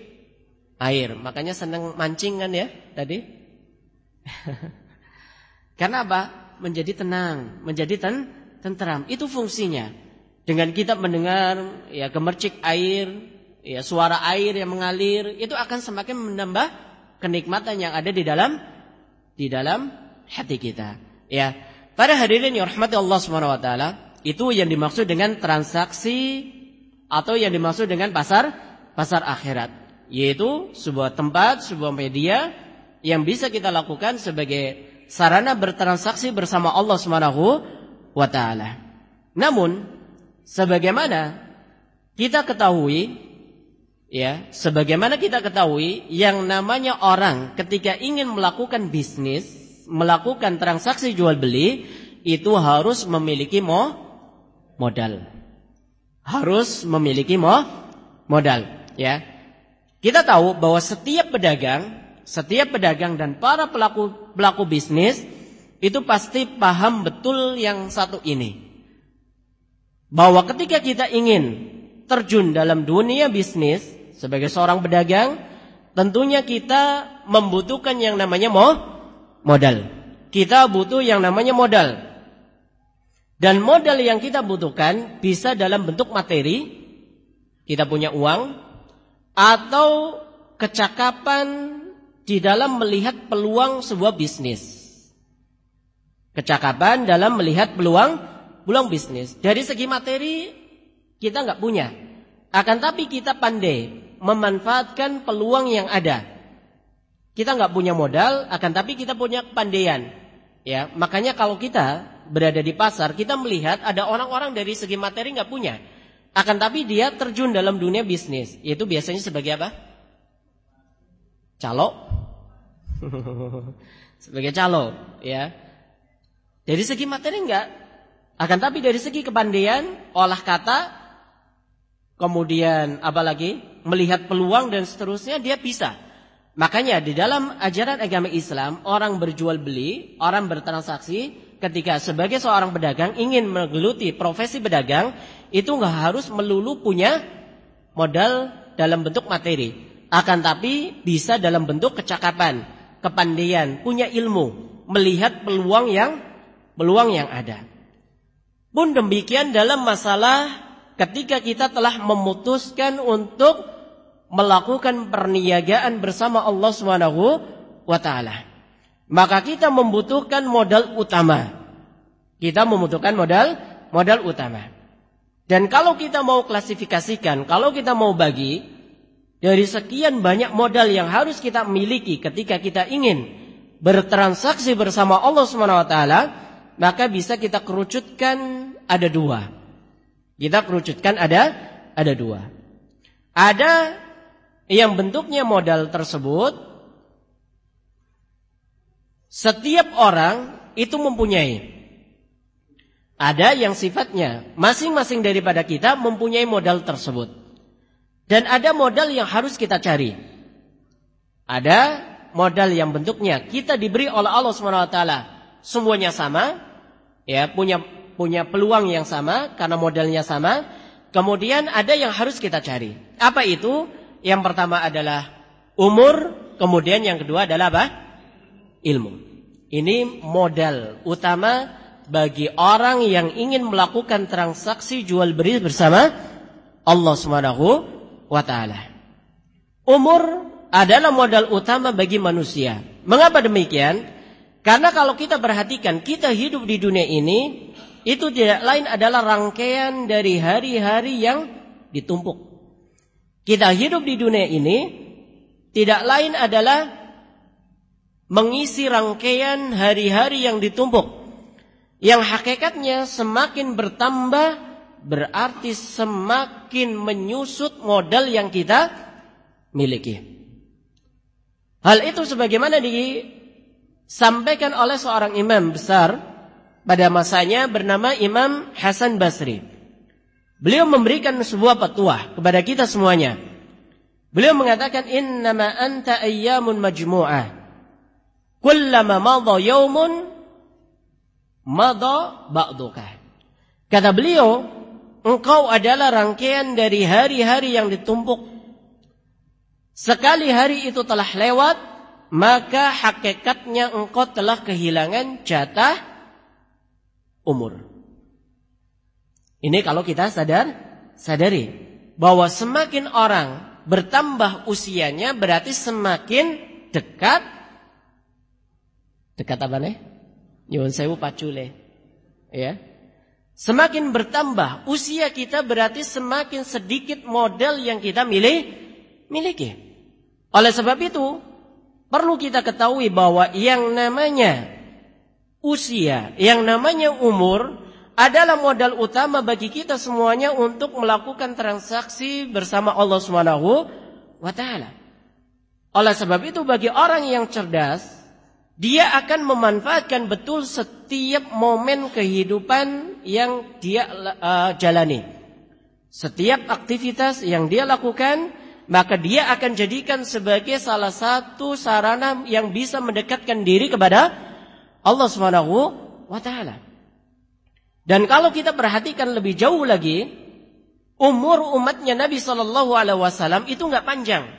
air. Makanya senang mancing kan ya tadi? <laughs> Karena apa? Menjadi tenang, menjadi ten tenteram. Itu fungsinya. Dengan kita mendengar ya gemercik air, ya suara air yang mengalir, itu akan semakin menambah kenikmatan yang ada di dalam di dalam hati kita. Ya. Para hadirin yang rahmati Allah Subhanahu wa taala, itu yang dimaksud dengan transaksi atau yang dimaksud dengan pasar pasar akhirat, yaitu sebuah tempat, sebuah media yang bisa kita lakukan sebagai sarana bertransaksi bersama Allah Subhanahu wa taala. Namun sebagaimana kita ketahui ya, sebagaimana kita ketahui yang namanya orang ketika ingin melakukan bisnis, melakukan transaksi jual beli itu harus memiliki mo modal. Harus memiliki mo modal, ya. Kita tahu bahwa setiap pedagang, setiap pedagang dan para pelaku pelaku bisnis itu pasti paham betul yang satu ini. Bahwa ketika kita ingin terjun dalam dunia bisnis sebagai seorang pedagang, tentunya kita membutuhkan yang namanya mo modal. Kita butuh yang namanya modal. Dan modal yang kita butuhkan bisa dalam bentuk materi, kita punya uang, atau kecakapan di dalam melihat peluang sebuah bisnis. Kecakapan dalam melihat peluang peluang bisnis. Dari segi materi kita nggak punya. Akan tapi kita pandai memanfaatkan peluang yang ada. Kita nggak punya modal, akan tapi kita punya kepandaian. Ya, makanya kalau kita berada di pasar, kita melihat ada orang-orang dari segi materi nggak punya. Akan tapi dia terjun dalam dunia bisnis. Yaitu biasanya sebagai apa? Calo. <laughs> sebagai calo, ya. Dari segi materi enggak. Akan tapi dari segi kepandaian, olah kata, kemudian apa lagi? Melihat peluang dan seterusnya dia bisa. Makanya di dalam ajaran agama Islam orang berjual beli, orang bertransaksi ketika sebagai seorang pedagang ingin menggeluti profesi pedagang itu nggak harus melulu punya modal dalam bentuk materi, akan tapi bisa dalam bentuk kecakapan, kepandaian, punya ilmu, melihat peluang yang peluang yang ada. Pun demikian dalam masalah ketika kita telah memutuskan untuk melakukan perniagaan bersama Allah Subhanahu wa taala. Maka kita membutuhkan modal utama. Kita membutuhkan modal modal utama. Dan kalau kita mau klasifikasikan, kalau kita mau bagi dari sekian banyak modal yang harus kita miliki ketika kita ingin bertransaksi bersama Allah Subhanahu wa taala, maka bisa kita kerucutkan ada dua. Kita kerucutkan ada ada dua. Ada yang bentuknya modal tersebut setiap orang itu mempunyai. Ada yang sifatnya. Masing-masing daripada kita mempunyai modal tersebut. Dan ada modal yang harus kita cari. Ada modal yang bentuknya. Kita diberi oleh Allah swt semuanya sama. Ya punya punya peluang yang sama karena modalnya sama. Kemudian ada yang harus kita cari. Apa itu? Yang pertama adalah umur, kemudian yang kedua adalah apa? Ilmu. Ini modal utama bagi orang yang ingin melakukan transaksi jual beli bersama Allah Subhanahu wa taala. Umur adalah modal utama bagi manusia. Mengapa demikian? Karena kalau kita perhatikan kita hidup di dunia ini itu tidak lain adalah rangkaian dari hari-hari yang ditumpuk. Kita hidup di dunia ini tidak lain adalah mengisi rangkaian hari-hari yang ditumpuk. Yang hakikatnya semakin bertambah berarti semakin menyusut modal yang kita miliki. Hal itu sebagaimana disampaikan oleh seorang imam besar pada masanya bernama Imam Hasan Basri. Beliau memberikan sebuah petua kepada kita semuanya. Beliau mengatakan innama anta ayyamun majmu'ah. Kullama madha yaumun madha ba'duka. Kata beliau, engkau adalah rangkaian dari hari-hari yang ditumpuk. Sekali hari itu telah lewat, maka hakikatnya engkau telah kehilangan jatah umur. Ini kalau kita sadar, sadari bahwa semakin orang bertambah usianya berarti semakin dekat dekat apa nih? Nyuwun sewu pacule. Ya. Semakin bertambah usia kita berarti semakin sedikit modal yang kita milih miliki. Oleh sebab itu, perlu kita ketahui bahwa yang namanya usia, yang namanya umur adalah modal utama bagi kita semuanya untuk melakukan transaksi bersama Allah Subhanahu wa taala. Oleh sebab itu bagi orang yang cerdas, dia akan memanfaatkan betul setiap momen kehidupan yang dia uh, jalani. Setiap aktivitas yang dia lakukan, maka dia akan jadikan sebagai salah satu sarana yang bisa mendekatkan diri kepada Allah Subhanahu wa taala. Dan kalau kita perhatikan lebih jauh lagi, umur umatnya Nabi Shallallahu Alaihi Wasallam itu nggak panjang,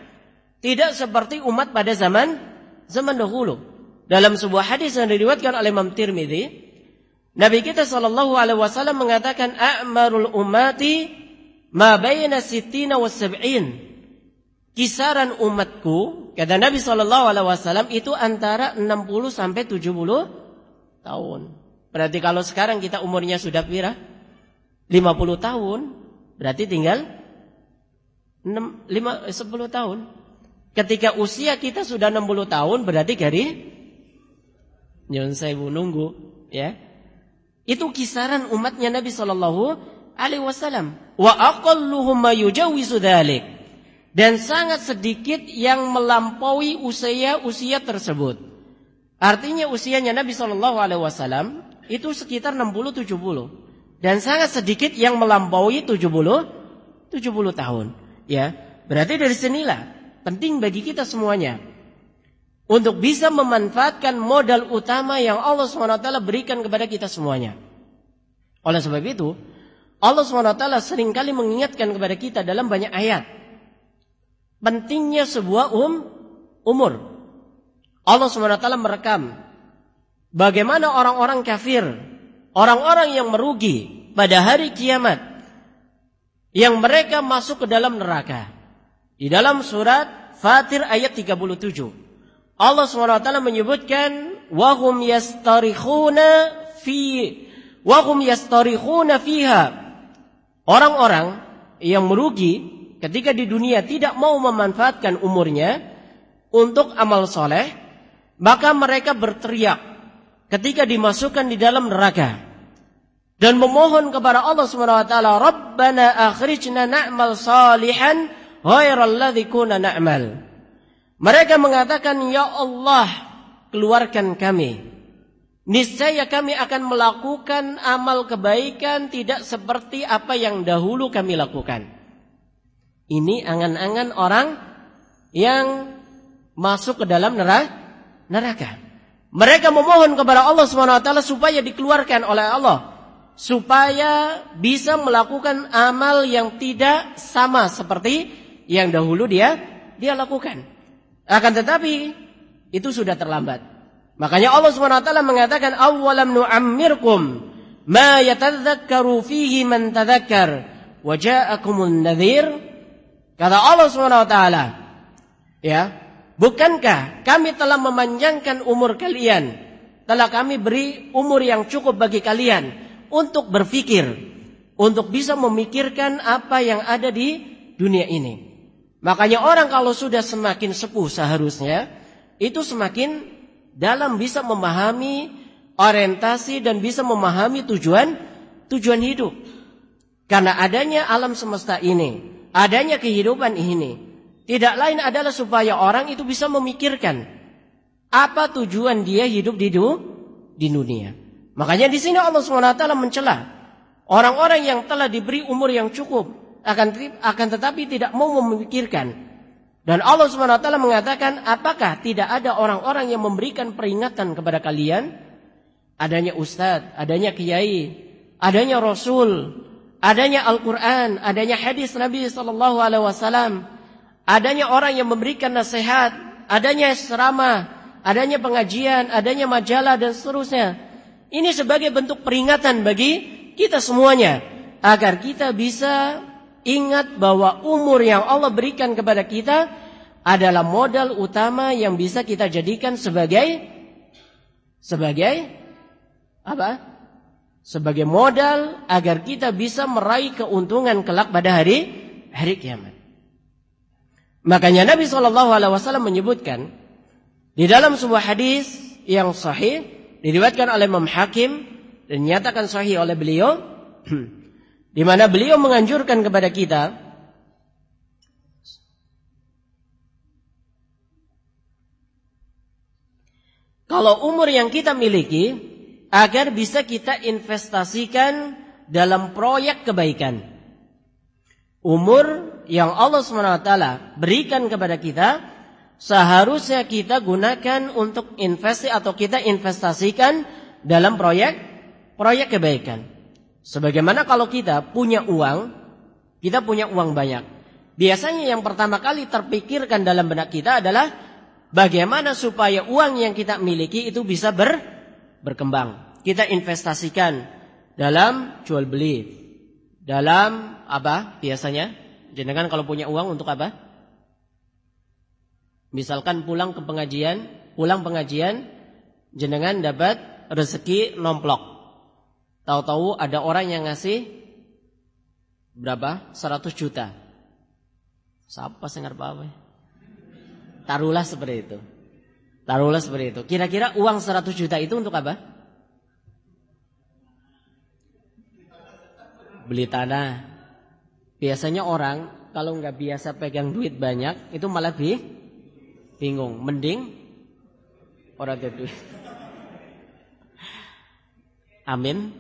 tidak seperti umat pada zaman zaman dahulu. Dalam sebuah hadis yang diriwayatkan oleh Imam Tirmidzi, Nabi kita Shallallahu Alaihi Wasallam mengatakan, "A'marul umati ma bayna sittina wa sab'in." Kisaran umatku, kata Nabi Shallallahu Alaihi Wasallam itu antara 60 sampai 70 tahun. Berarti kalau sekarang kita umurnya sudah pira? 50 tahun. Berarti tinggal 6, 5, 10 tahun. Ketika usia kita sudah 60 tahun berarti dari Nyun sewu nunggu ya. Itu kisaran umatnya Nabi Shallallahu alaihi wasallam. Wa aqalluhum ma yujawizu Dan sangat sedikit yang melampaui usia usia tersebut. Artinya usianya Nabi Shallallahu alaihi wasallam itu sekitar 60 70 dan sangat sedikit yang melampaui 70 70 tahun ya berarti dari sinilah penting bagi kita semuanya untuk bisa memanfaatkan modal utama yang Allah SWT berikan kepada kita semuanya oleh sebab itu Allah SWT sering kali mengingatkan kepada kita dalam banyak ayat pentingnya sebuah um, umur Allah SWT merekam Bagaimana orang-orang kafir, orang-orang yang merugi pada hari kiamat yang mereka masuk ke dalam neraka. Di dalam surat Fatir ayat 37. Allah SWT menyebutkan wahum yastarikhuna fi wahum yastarikhuna fiha. Orang-orang yang merugi ketika di dunia tidak mau memanfaatkan umurnya untuk amal soleh, maka mereka berteriak ketika dimasukkan di dalam neraka dan memohon kepada Allah Subhanahu wa taala, "Rabbana akhrijna na'mal salihan ghairal ladzi kunna na'mal." Mereka mengatakan, "Ya Allah, keluarkan kami. Niscaya kami akan melakukan amal kebaikan tidak seperti apa yang dahulu kami lakukan." Ini angan-angan orang yang masuk ke dalam neraka. Mereka memohon kepada Allah SWT supaya dikeluarkan oleh Allah. Supaya bisa melakukan amal yang tidak sama seperti yang dahulu dia dia lakukan. Akan tetapi itu sudah terlambat. Makanya Allah SWT mengatakan awalam nu'ammirkum ma yatadzakkaru fihi man tadzakkar wa ja'akumun nadhir. Kata Allah SWT ya, Bukankah kami telah memanjangkan umur kalian? Telah kami beri umur yang cukup bagi kalian untuk berpikir, untuk bisa memikirkan apa yang ada di dunia ini. Makanya orang kalau sudah semakin sepuh seharusnya itu semakin dalam bisa memahami orientasi dan bisa memahami tujuan tujuan hidup. Karena adanya alam semesta ini, adanya kehidupan ini, tidak lain adalah supaya orang itu bisa memikirkan apa tujuan dia hidup di dunia. Makanya di sini Allah SWT mencela orang-orang yang telah diberi umur yang cukup akan akan tetapi tidak mau memikirkan. Dan Allah SWT mengatakan, apakah tidak ada orang-orang yang memberikan peringatan kepada kalian? Adanya ustadz, adanya kiai, adanya rasul, adanya Al-Quran, adanya hadis Nabi Sallallahu Alaihi Wasallam, adanya orang yang memberikan nasihat, adanya serama, adanya pengajian, adanya majalah dan seterusnya. Ini sebagai bentuk peringatan bagi kita semuanya agar kita bisa ingat bahwa umur yang Allah berikan kepada kita adalah modal utama yang bisa kita jadikan sebagai sebagai apa? sebagai modal agar kita bisa meraih keuntungan kelak pada hari hari kiamat. Makanya Nabi Shallallahu Alaihi Wasallam menyebutkan di dalam sebuah hadis yang sahih diriwayatkan oleh Imam Hakim dan nyatakan sahih oleh beliau <clears throat> di mana beliau menganjurkan kepada kita kalau umur yang kita miliki agar bisa kita investasikan dalam proyek kebaikan. Umur yang Allah SWT berikan kepada kita seharusnya kita gunakan untuk investasi atau kita investasikan dalam proyek proyek kebaikan. Sebagaimana kalau kita punya uang, kita punya uang banyak. Biasanya yang pertama kali terpikirkan dalam benak kita adalah bagaimana supaya uang yang kita miliki itu bisa ber berkembang. Kita investasikan dalam jual beli. Dalam apa biasanya? Jenengan kalau punya uang untuk apa? Misalkan pulang ke pengajian, pulang pengajian, jenengan dapat rezeki nomplok. Tahu-tahu ada orang yang ngasih berapa? 100 juta. Siapa sengar apa? Taruhlah seperti itu. Taruhlah seperti itu. Kira-kira uang 100 juta itu untuk apa? Beli tanah. Biasanya orang kalau nggak biasa pegang duit banyak itu malah bi bingung. Mending orang ada duit. Amin.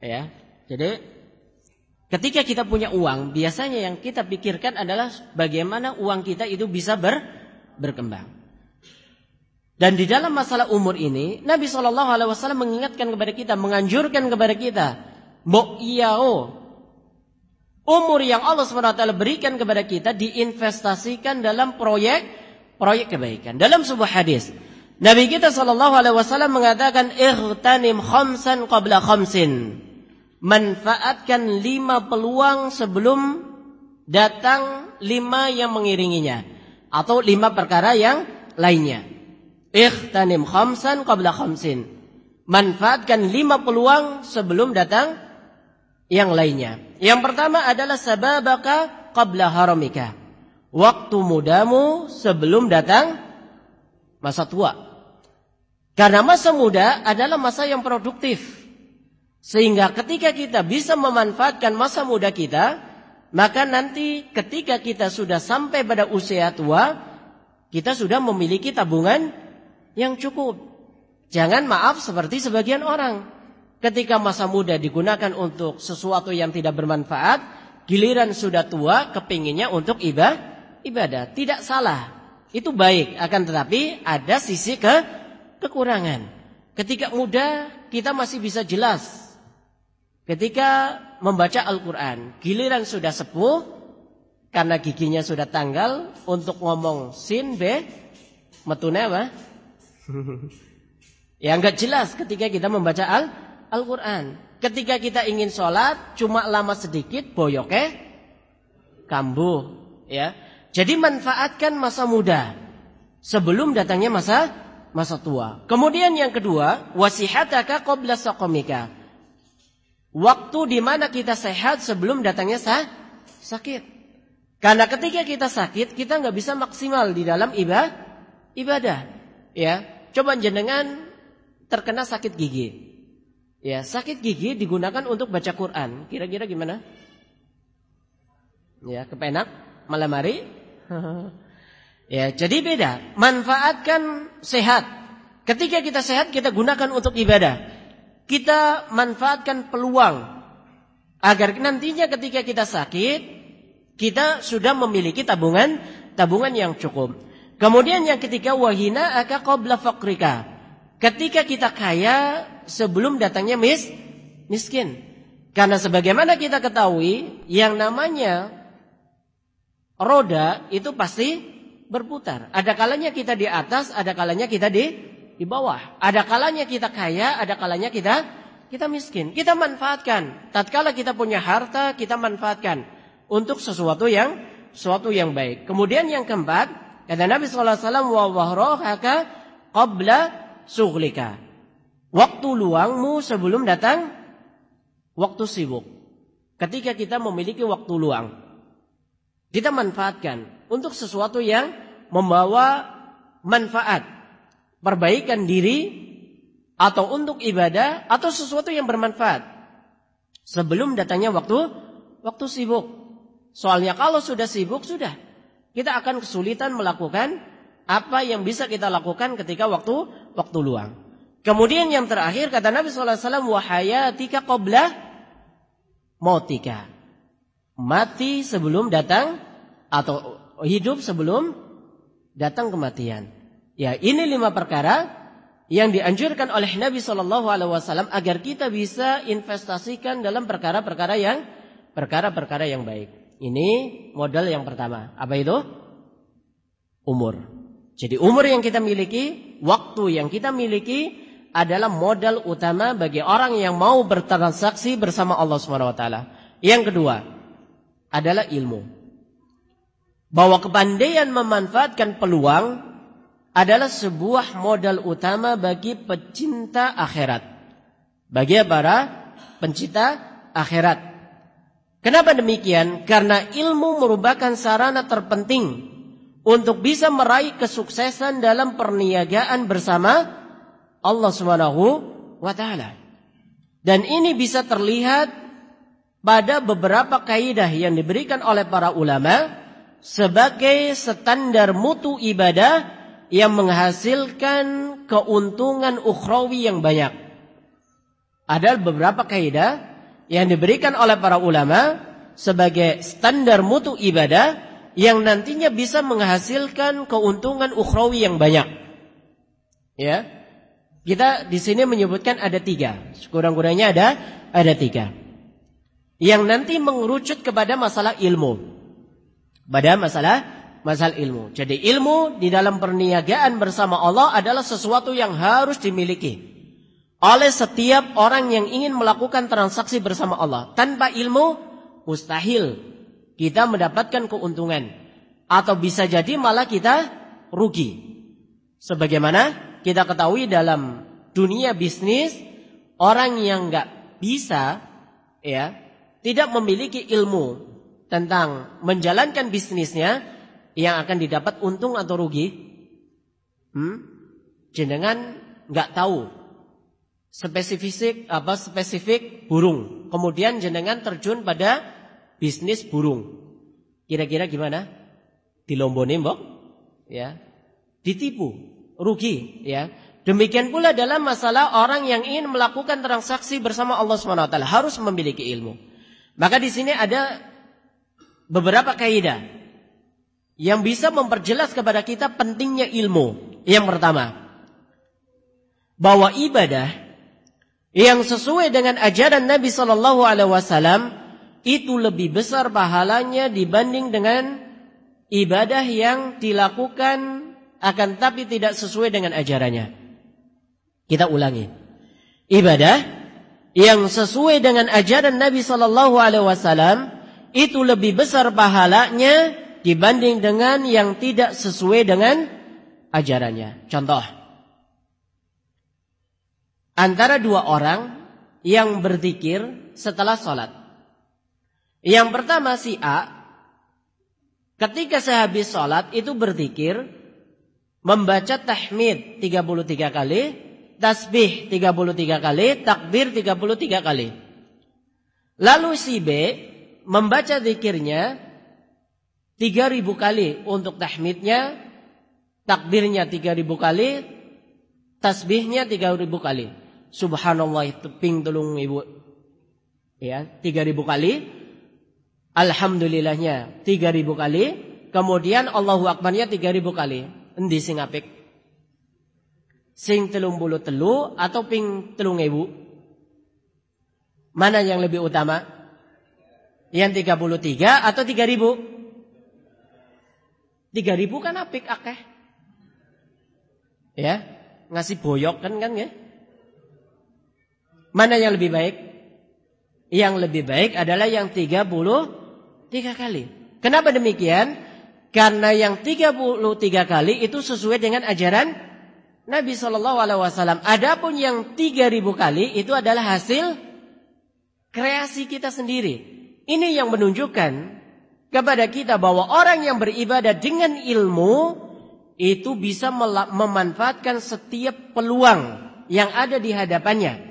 Ya. Jadi ketika kita punya uang, biasanya yang kita pikirkan adalah bagaimana uang kita itu bisa ber, berkembang. Dan di dalam masalah umur ini, Nabi Shallallahu Alaihi Wasallam mengingatkan kepada kita, menganjurkan kepada kita, bo iyao, umur yang Allah swt berikan kepada kita diinvestasikan dalam proyek proyek kebaikan. Dalam sebuah hadis, Nabi kita Shallallahu Alaihi Wasallam mengatakan, ightanim khamsan qabla khamsin. Manfaatkan lima peluang sebelum datang lima yang mengiringinya. Atau lima perkara yang lainnya. Ikhtanim khamsan qabla khamsin. Manfaatkan lima peluang sebelum datang yang lainnya. Yang pertama adalah sababaka qabla haramika. Waktu mudamu sebelum datang masa tua. Karena masa muda adalah masa yang produktif. Sehingga ketika kita bisa memanfaatkan masa muda kita, maka nanti ketika kita sudah sampai pada usia tua, kita sudah memiliki tabungan yang cukup. Jangan maaf seperti sebagian orang. Ketika masa muda digunakan untuk sesuatu yang tidak bermanfaat, giliran sudah tua kepinginnya untuk ibadah, ibadah. Tidak salah. Itu baik, akan tetapi ada sisi ke kekurangan. Ketika muda kita masih bisa jelas. Ketika membaca Al-Quran, giliran sudah sepuh, karena giginya sudah tanggal, untuk ngomong sin, B, metune apa? <laughs> ya enggak jelas ketika kita membaca Al Al-Qur'an. Ketika kita ingin sholat cuma lama sedikit boyoknya kambuh ya. Jadi manfaatkan masa muda sebelum datangnya masa masa tua. Kemudian yang kedua, wasihataka qabla saqamika. Waktu di mana kita sehat sebelum datangnya sah, sakit. Karena ketika kita sakit, kita nggak bisa maksimal di dalam ibadah. ibadah. Ya, coba jenengan terkena sakit gigi. Ya, sakit gigi digunakan untuk baca Quran. Kira-kira gimana? Ya, kepenak malam hari? <laughs> ya, jadi beda. Manfaatkan sehat. Ketika kita sehat, kita gunakan untuk ibadah. Kita manfaatkan peluang agar nantinya ketika kita sakit, kita sudah memiliki tabungan tabungan yang cukup. Kemudian yang ketiga wahina aka qabla faqrika. Ketika kita kaya sebelum datangnya mis miskin. Karena sebagaimana kita ketahui, yang namanya roda itu pasti berputar. Ada kalanya kita di atas, ada kalanya kita di di bawah. Ada kalanya kita kaya, ada kalanya kita kita miskin. Kita manfaatkan. Tatkala kita punya harta, kita manfaatkan untuk sesuatu yang sesuatu yang baik. Kemudian yang keempat, kata Nabi sallallahu alaihi wasallam wa qabla sughlika. Waktu luangmu sebelum datang waktu sibuk. Ketika kita memiliki waktu luang, kita manfaatkan untuk sesuatu yang membawa manfaat, perbaikan diri atau untuk ibadah atau sesuatu yang bermanfaat. Sebelum datangnya waktu waktu sibuk. Soalnya kalau sudah sibuk sudah kita akan kesulitan melakukan apa yang bisa kita lakukan ketika waktu waktu luang. Kemudian yang terakhir kata Nabi sallallahu alaihi wasallam wahayatika qabla mautika. Mati sebelum datang atau hidup sebelum datang kematian. Ya, ini lima perkara yang dianjurkan oleh Nabi Shallallahu Alaihi Wasallam agar kita bisa investasikan dalam perkara-perkara yang perkara-perkara yang baik. Ini modal yang pertama. Apa itu? Umur. Jadi umur yang kita miliki, waktu yang kita miliki adalah modal utama bagi orang yang mau bertransaksi bersama Allah SWT. Yang kedua adalah ilmu. Bahwa kepandaian memanfaatkan peluang adalah sebuah modal utama bagi pecinta akhirat. Bagi para pencinta akhirat. Kenapa demikian? Karena ilmu merupakan sarana terpenting untuk bisa meraih kesuksesan dalam perniagaan bersama Allah Subhanahu wa taala. Dan ini bisa terlihat pada beberapa kaidah yang diberikan oleh para ulama sebagai standar mutu ibadah yang menghasilkan keuntungan ukhrawi yang banyak. Ada beberapa kaidah yang diberikan oleh para ulama sebagai standar mutu ibadah yang nantinya bisa menghasilkan keuntungan ukhrawi yang banyak. Ya. Kita di sini menyebutkan ada tiga. Kurang-kurangnya ada ada tiga. Yang nanti mengerucut kepada masalah ilmu. Pada masalah masalah ilmu. Jadi ilmu di dalam perniagaan bersama Allah adalah sesuatu yang harus dimiliki oleh setiap orang yang ingin melakukan transaksi bersama Allah. Tanpa ilmu mustahil kita mendapatkan keuntungan atau bisa jadi malah kita rugi. Sebagaimana kita ketahui dalam dunia bisnis orang yang nggak bisa ya tidak memiliki ilmu tentang menjalankan bisnisnya yang akan didapat untung atau rugi? Hmm? jenengan nggak tahu. Spesifik apa spesifik burung. Kemudian jenengan terjun pada bisnis burung. Kira-kira gimana? Dilomboni mbok ya. Ditipu. Rugi ya. Demikian pula dalam masalah orang yang ingin melakukan transaksi bersama Allah SWT harus memiliki ilmu. Maka di sini ada beberapa kaidah yang bisa memperjelas kepada kita pentingnya ilmu. Yang pertama, bahwa ibadah yang sesuai dengan ajaran Nabi Shallallahu Alaihi Wasallam itu lebih besar pahalanya dibanding dengan ibadah yang dilakukan akan tapi tidak sesuai dengan ajarannya. Kita ulangi. Ibadah yang sesuai dengan ajaran Nabi Shallallahu Alaihi Wasallam itu lebih besar pahalanya dibanding dengan yang tidak sesuai dengan ajarannya. Contoh, antara dua orang yang berzikir setelah sholat. Yang pertama si A, ketika sehabis sholat itu berzikir membaca tahmid 33 kali, tasbih 33 kali, takbir 33 kali. Lalu si B membaca zikirnya 3000 kali untuk tahmidnya, takbirnya 3000 kali, tasbihnya 3000 kali. Subhanallah itu ping tulung ibu. Ya, 3000 kali. Alhamdulillahnya 3000 kali. Kemudian Allahu Akbarnya 3000 kali endi sing apik? Sing telung bulu telu atau ping telung ewu? Mana yang lebih utama? Yang 33 atau 3000? 3000 kan apik akeh. Ya, ngasih boyok kan kan ya? Mana yang lebih baik? Yang lebih baik adalah yang 33 kali. Kenapa demikian? Karena yang 33 kali itu sesuai dengan ajaran Nabi Shallallahu Alaihi Wasallam. Adapun yang 3000 kali itu adalah hasil kreasi kita sendiri. Ini yang menunjukkan kepada kita bahwa orang yang beribadah dengan ilmu itu bisa memanfaatkan setiap peluang yang ada di hadapannya.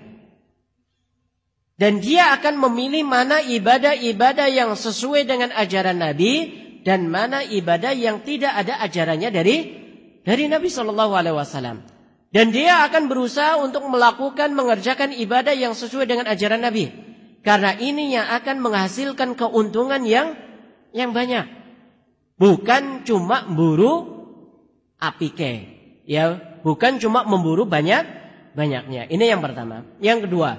Dan dia akan memilih mana ibadah-ibadah yang sesuai dengan ajaran Nabi dan mana ibadah yang tidak ada ajarannya dari dari Nabi Shallallahu Alaihi Wasallam. Dan dia akan berusaha untuk melakukan mengerjakan ibadah yang sesuai dengan ajaran Nabi. Karena ini yang akan menghasilkan keuntungan yang yang banyak. Bukan cuma memburu apike. Ya, bukan cuma memburu banyak banyaknya. Ini yang pertama. Yang kedua,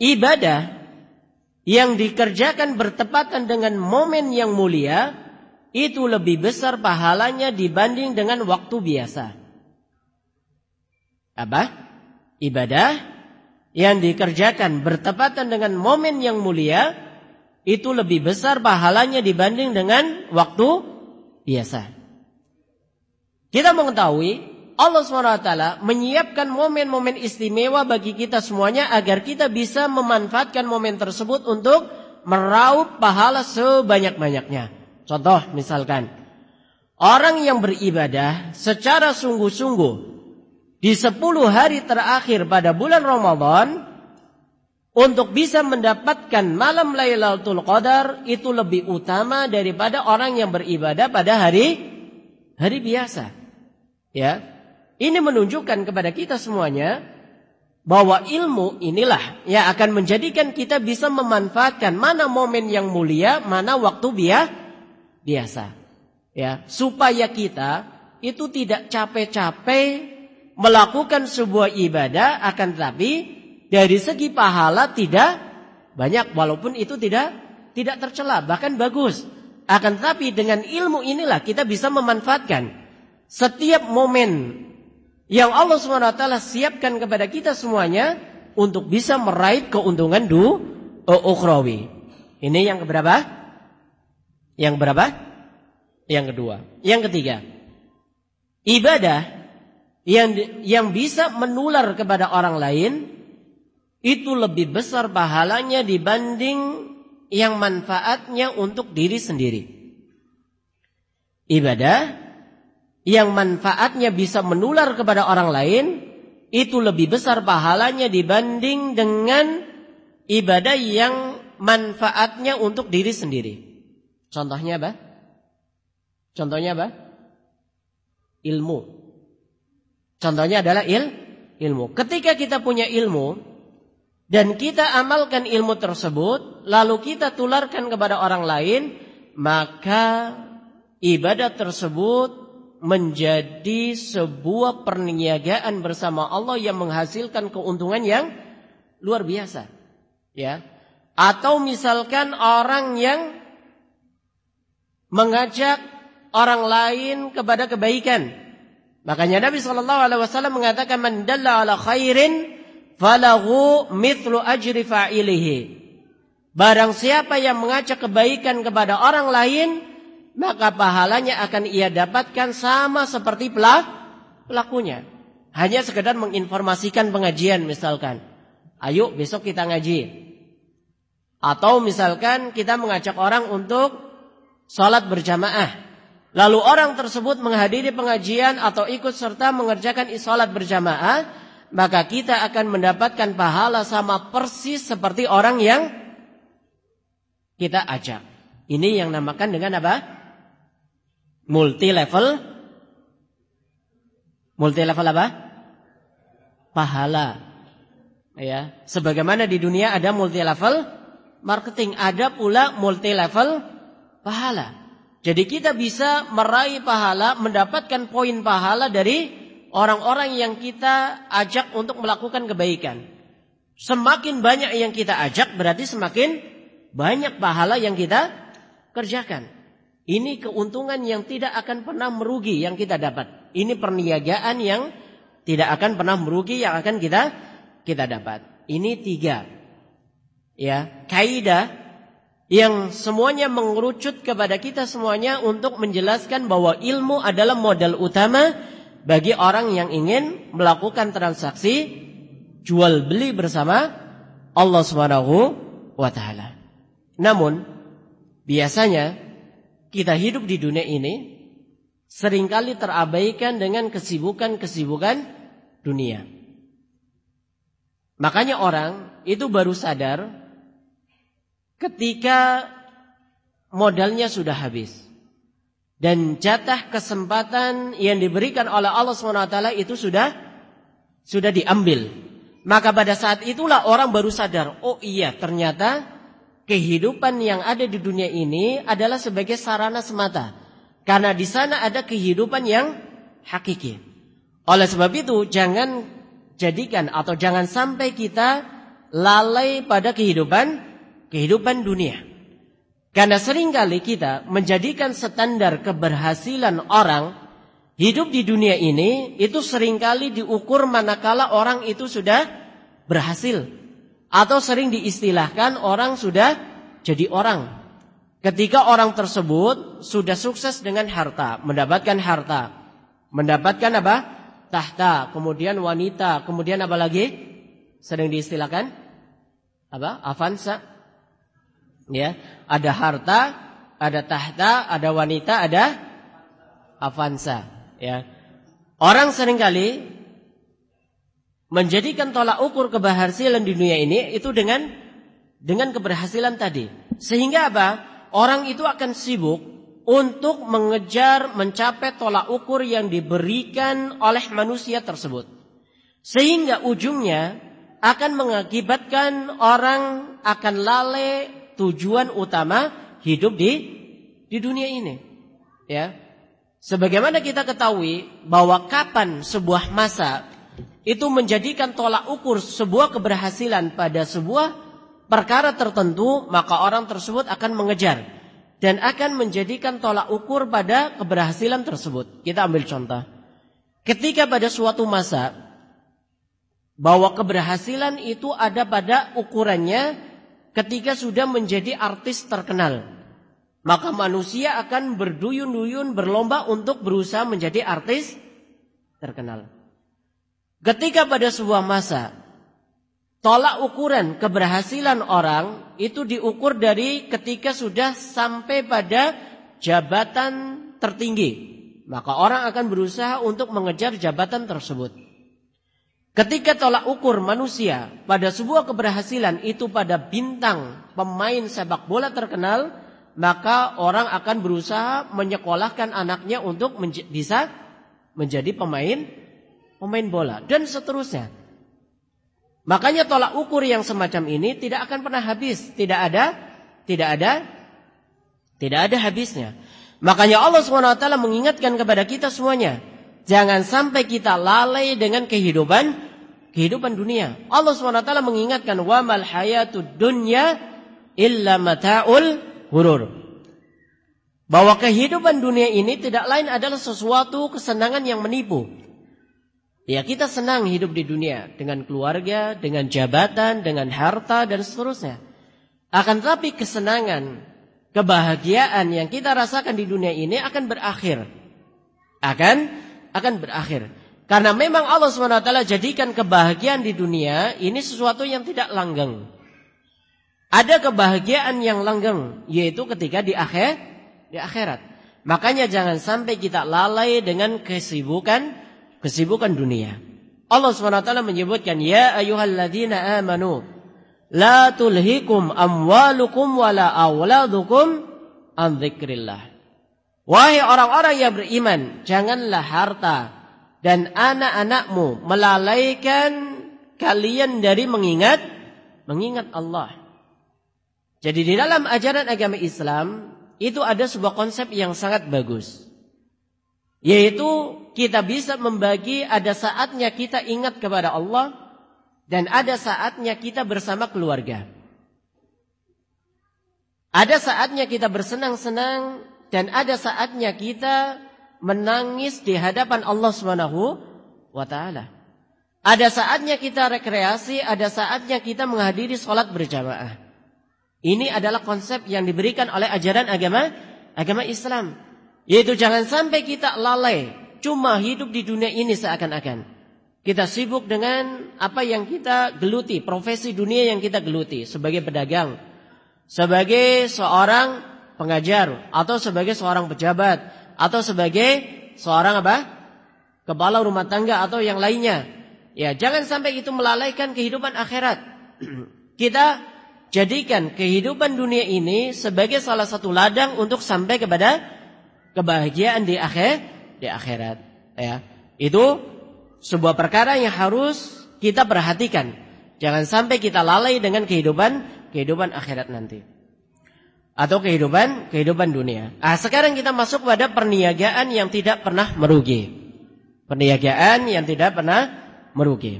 ibadah yang dikerjakan bertepatan dengan momen yang mulia itu lebih besar pahalanya dibanding dengan waktu biasa. Apa? Ibadah yang dikerjakan bertepatan dengan momen yang mulia itu lebih besar pahalanya dibanding dengan waktu biasa. Kita mengetahui Allah SWT menyiapkan momen-momen istimewa bagi kita semuanya agar kita bisa memanfaatkan momen tersebut untuk meraup pahala sebanyak-banyaknya. Contoh misalkan, orang yang beribadah secara sungguh-sungguh di 10 hari terakhir pada bulan Ramadan untuk bisa mendapatkan malam Lailatul Qadar itu lebih utama daripada orang yang beribadah pada hari hari biasa. Ya, ini menunjukkan kepada kita semuanya bahwa ilmu inilah yang akan menjadikan kita bisa memanfaatkan mana momen yang mulia, mana waktu biasa. Ya, supaya kita itu tidak capek-capek melakukan sebuah ibadah akan tetapi dari segi pahala tidak banyak walaupun itu tidak tidak tercela bahkan bagus. Akan tetapi dengan ilmu inilah kita bisa memanfaatkan setiap momen yang Allah SWT siapkan kepada kita semuanya untuk bisa meraih keuntungan du ukhrawi. Ini yang keberapa? Yang berapa? Yang kedua. Yang ketiga. Ibadah yang yang bisa menular kepada orang lain itu lebih besar pahalanya dibanding yang manfaatnya untuk diri sendiri. Ibadah yang manfaatnya bisa menular kepada orang lain itu lebih besar pahalanya dibanding dengan ibadah yang manfaatnya untuk diri sendiri. Contohnya apa? Contohnya apa? Ilmu. Contohnya adalah il, ilmu. Ketika kita punya ilmu dan kita amalkan ilmu tersebut, lalu kita tularkan kepada orang lain, maka ibadah tersebut menjadi sebuah perniagaan bersama Allah yang menghasilkan keuntungan yang luar biasa. Ya. Atau misalkan orang yang mengajak orang lain kepada kebaikan. Makanya Nabi Shallallahu alaihi wasallam mengatakan man dalla ala khairin falahu mithlu ajri fa'ilihi. Barang siapa yang mengajak kebaikan kepada orang lain, maka pahalanya akan ia dapatkan sama seperti pelakunya. Hanya sekedar menginformasikan pengajian misalkan. Ayo besok kita ngaji. Atau misalkan kita mengajak orang untuk sholat berjamaah. Lalu orang tersebut menghadiri pengajian atau ikut serta mengerjakan sholat berjamaah. Maka kita akan mendapatkan pahala sama persis seperti orang yang kita ajak. Ini yang namakan dengan apa? multi level multi level apa? Pahala. Ya, sebagaimana di dunia ada multi level marketing, ada pula multi level pahala. Jadi kita bisa meraih pahala, mendapatkan poin pahala dari orang-orang yang kita ajak untuk melakukan kebaikan. Semakin banyak yang kita ajak berarti semakin banyak pahala yang kita kerjakan. Ini keuntungan yang tidak akan pernah merugi yang kita dapat. Ini perniagaan yang tidak akan pernah merugi yang akan kita kita dapat. Ini tiga. Ya, kaidah yang semuanya mengerucut kepada kita semuanya untuk menjelaskan bahwa ilmu adalah modal utama bagi orang yang ingin melakukan transaksi jual beli bersama Allah Subhanahu wa taala. Namun biasanya kita hidup di dunia ini sering kali terabaikan dengan kesibukan-kesibukan dunia. Makanya orang itu baru sadar ketika modalnya sudah habis. Dan jatah kesempatan yang diberikan oleh Allah SWT itu sudah sudah diambil. Maka pada saat itulah orang baru sadar, oh iya ternyata kehidupan yang ada di dunia ini adalah sebagai sarana semata. Karena di sana ada kehidupan yang hakiki. Oleh sebab itu jangan jadikan atau jangan sampai kita lalai pada kehidupan kehidupan dunia. Karena sering kali kita menjadikan standar keberhasilan orang Hidup di dunia ini itu sering kali diukur manakala orang itu sudah berhasil. Atau sering diistilahkan orang sudah jadi orang. Ketika orang tersebut sudah sukses dengan harta, mendapatkan harta. Mendapatkan apa? Tahta, kemudian wanita, kemudian apa lagi? Sering diistilahkan? Apa? Avanza. Ya, ada harta, ada tahta, ada wanita, ada avanza. Ya. Orang sering kali menjadikan tolak ukur keberhasilan di dunia ini itu dengan dengan keberhasilan tadi. Sehingga apa? Orang itu akan sibuk untuk mengejar mencapai tolak ukur yang diberikan oleh manusia tersebut. Sehingga ujungnya akan mengakibatkan orang akan lalai tujuan utama hidup di di dunia ini. Ya. Sebagaimana kita ketahui bahwa kapan sebuah masa itu menjadikan tolak ukur sebuah keberhasilan pada sebuah perkara tertentu, maka orang tersebut akan mengejar dan akan menjadikan tolak ukur pada keberhasilan tersebut. Kita ambil contoh. Ketika pada suatu masa bahwa keberhasilan itu ada pada ukurannya ketika sudah menjadi artis terkenal maka manusia akan berduyun-duyun berlomba untuk berusaha menjadi artis terkenal. Ketika pada sebuah masa tolak ukuran keberhasilan orang itu diukur dari ketika sudah sampai pada jabatan tertinggi, maka orang akan berusaha untuk mengejar jabatan tersebut. Ketika tolak ukur manusia pada sebuah keberhasilan itu pada bintang pemain sepak bola terkenal, maka orang akan berusaha menyekolahkan anaknya untuk menj bisa menjadi pemain pemain bola dan seterusnya. Makanya tolak ukur yang semacam ini tidak akan pernah habis, tidak ada tidak ada tidak ada habisnya. Makanya Allah SWT mengingatkan kepada kita semuanya, jangan sampai kita lalai dengan kehidupan kehidupan dunia. Allah SWT mengingatkan wa mal hayatud dunya illa mata'ul hurur. Bahwa kehidupan dunia ini tidak lain adalah sesuatu kesenangan yang menipu. Ya kita senang hidup di dunia dengan keluarga, dengan jabatan, dengan harta dan seterusnya. Akan tetapi kesenangan, kebahagiaan yang kita rasakan di dunia ini akan berakhir. Akan akan berakhir. Karena memang Allah SWT jadikan kebahagiaan di dunia ini sesuatu yang tidak langgeng. Ada kebahagiaan yang langgeng yaitu ketika di akhir di akhirat. Makanya jangan sampai kita lalai dengan kesibukan kesibukan dunia. Allah SWT menyebutkan ya ayyuhalladzina amanu la tulhikum amwalukum wala auladukum an dzikrillah. Wahai orang-orang yang beriman, janganlah harta dan anak-anakmu melalaikan kalian dari mengingat mengingat Allah. Jadi di dalam ajaran agama Islam itu ada sebuah konsep yang sangat bagus. Yaitu kita bisa membagi ada saatnya kita ingat kepada Allah, dan ada saatnya kita bersama keluarga. Ada saatnya kita bersenang-senang dan ada saatnya kita menangis di hadapan Allah Subhanahu wa taala. Ada saatnya kita rekreasi, ada saatnya kita menghadiri sholat berjamaah. Ini adalah konsep yang diberikan oleh ajaran agama agama Islam. Yaitu jangan sampai kita lalai cuma hidup di dunia ini seakan-akan. Kita sibuk dengan apa yang kita geluti, profesi dunia yang kita geluti sebagai pedagang, sebagai seorang pengajar atau sebagai seorang pejabat atau sebagai seorang apa? kepala rumah tangga atau yang lainnya. Ya, jangan sampai itu melalaikan kehidupan akhirat. <clears throat> kita jadikan kehidupan dunia ini sebagai salah satu ladang untuk sampai kepada kebahagiaan di akhir di akhirat. Ya, itu sebuah perkara yang harus kita perhatikan. Jangan sampai kita lalai dengan kehidupan kehidupan akhirat nanti. Atau kehidupan kehidupan dunia. Ah, sekarang kita masuk pada perniagaan yang tidak pernah merugi. Perniagaan yang tidak pernah merugi.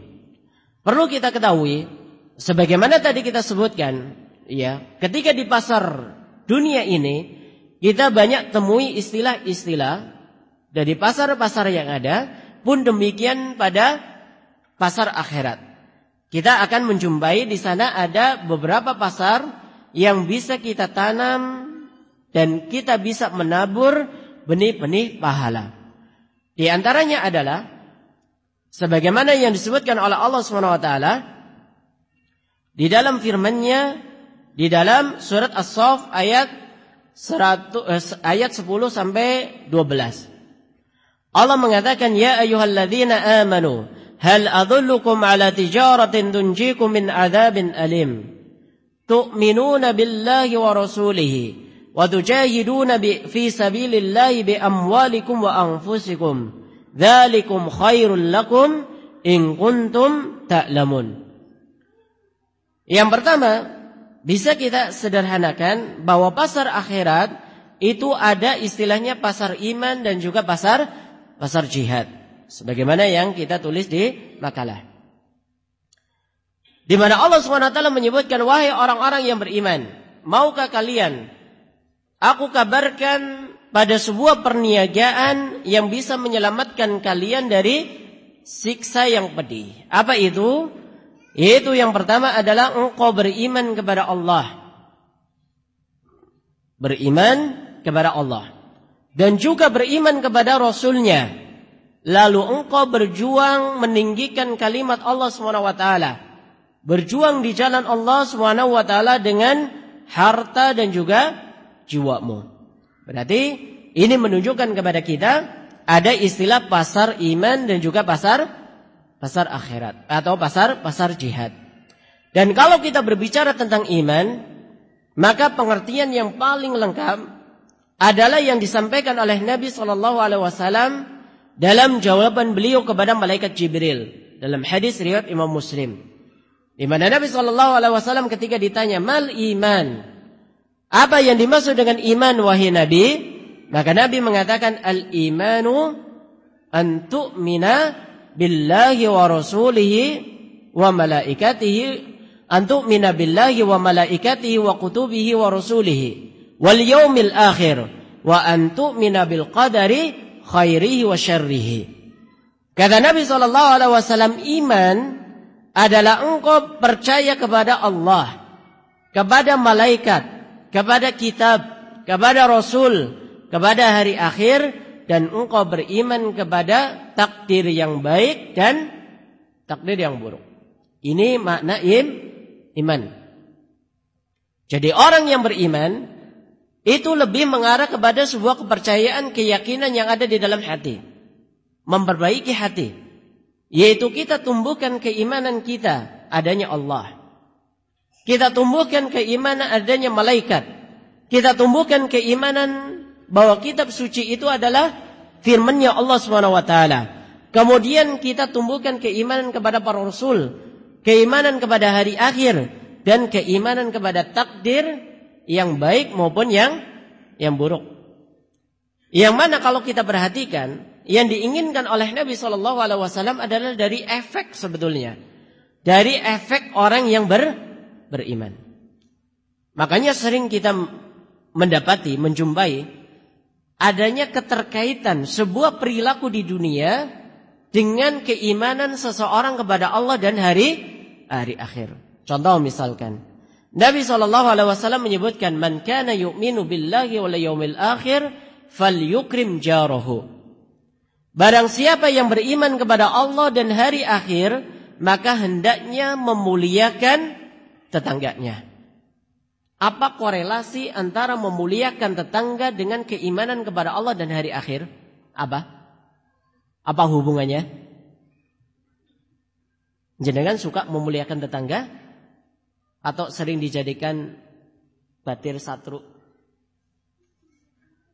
Perlu kita ketahui sebagaimana tadi kita sebutkan, ya, ketika di pasar dunia ini kita banyak temui istilah-istilah dari pasar-pasar yang ada pun demikian pada pasar akhirat. Kita akan menjumpai di sana ada beberapa pasar yang bisa kita tanam dan kita bisa menabur benih-benih pahala. Di antaranya adalah sebagaimana yang disebutkan oleh Allah SWT di dalam firman-Nya di dalam surat As-Saff ayat 100, eh, ayat 10 sampai 12. Allah mengatakan ya ayyuhalladzina amanu hal adullukum ala tijaratin tunjikum min adzabin alim tu'minuna billahi wa rasulihi wa tujahiduna fi sabilillahi bi amwalikum wa anfusikum dzalikum khairul lakum in kuntum ta'lamun Yang pertama bisa kita sederhanakan bahwa pasar akhirat itu ada istilahnya pasar iman dan juga pasar pasar jihad. Sebagaimana yang kita tulis di makalah. Di mana Allah SWT menyebutkan, Wahai orang-orang yang beriman, maukah kalian, aku kabarkan pada sebuah perniagaan yang bisa menyelamatkan kalian dari siksa yang pedih. Apa itu? Yaitu yang pertama adalah engkau beriman kepada Allah. Beriman kepada Allah dan juga beriman kepada Rasulnya. Lalu engkau berjuang meninggikan kalimat Allah SWT. Berjuang di jalan Allah SWT dengan harta dan juga jiwamu. Berarti ini menunjukkan kepada kita ada istilah pasar iman dan juga pasar pasar akhirat atau pasar pasar jihad. Dan kalau kita berbicara tentang iman, maka pengertian yang paling lengkap adalah yang disampaikan oleh Nabi Shallallahu Alaihi Wasallam dalam jawaban beliau kepada malaikat Jibril dalam hadis riwayat Imam Muslim. Di mana Nabi Shallallahu Alaihi Wasallam ketika ditanya mal iman, apa yang dimaksud dengan iman wahai Nabi? Maka Nabi mengatakan al imanu an tu'mina billahi wa rasulihi wa malaikatihi an tu'mina billahi wa malaikatihi wa kutubihi wa rasulihi wal yaumil akhir wa an tu'mina bil qadari khairihi wa syarrihi. Kata Nabi sallallahu alaihi wasallam iman adalah engkau percaya kepada Allah, kepada malaikat, kepada kitab, kepada rasul, kepada hari akhir dan engkau beriman kepada takdir yang baik dan takdir yang buruk. Ini makna im, iman. Jadi orang yang beriman itu lebih mengarah kepada sebuah kepercayaan, keyakinan yang ada di dalam hati. Memperbaiki hati. Yaitu kita tumbuhkan keimanan kita adanya Allah. Kita tumbuhkan keimanan adanya malaikat. Kita tumbuhkan keimanan bahwa kitab suci itu adalah firman-Nya Allah taala. Kemudian kita tumbuhkan keimanan kepada para rasul, keimanan kepada hari akhir dan keimanan kepada takdir yang baik maupun yang yang buruk. Yang mana kalau kita perhatikan, yang diinginkan oleh Nabi Shallallahu Alaihi Wasallam adalah dari efek sebetulnya. dari efek orang yang ber, beriman. Makanya sering kita mendapati, menjumpai adanya keterkaitan sebuah perilaku di dunia dengan keimanan seseorang kepada Allah dan hari hari akhir. Contoh misalkan Nabi Shallallahu Alaihi Wasallam menyebutkan, "Man kana yu'minu billahi wal yaumil akhir, falyukrim jarahu." Barang siapa yang beriman kepada Allah dan hari akhir, maka hendaknya memuliakan tetangganya. Apa korelasi antara memuliakan tetangga dengan keimanan kepada Allah dan hari akhir? Apa? Apa hubungannya? Jenengan suka memuliakan tetangga? atau sering dijadikan batir satru.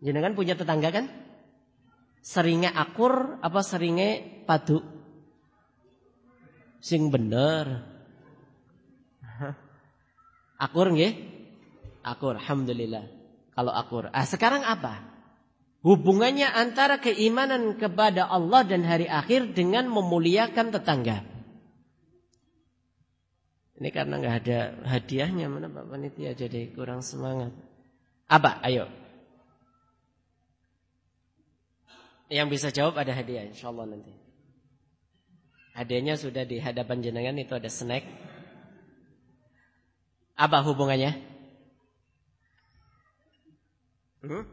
Jenengan punya tetangga kan? Seringnya akur apa seringnya padu? Sing bener. <laughs> Akur nggih? Akur, alhamdulillah. Kalau akur. Ah, sekarang apa? Hubungannya antara keimanan kepada Allah dan hari akhir dengan memuliakan tetangga. Ini karena nggak ada hadiahnya mana Pak Panitia jadi kurang semangat. Apa? Ayo. Yang bisa jawab ada hadiah insya Allah nanti. Hadiahnya sudah di hadapan jenengan itu ada snack. Apa hubungannya? Hmm?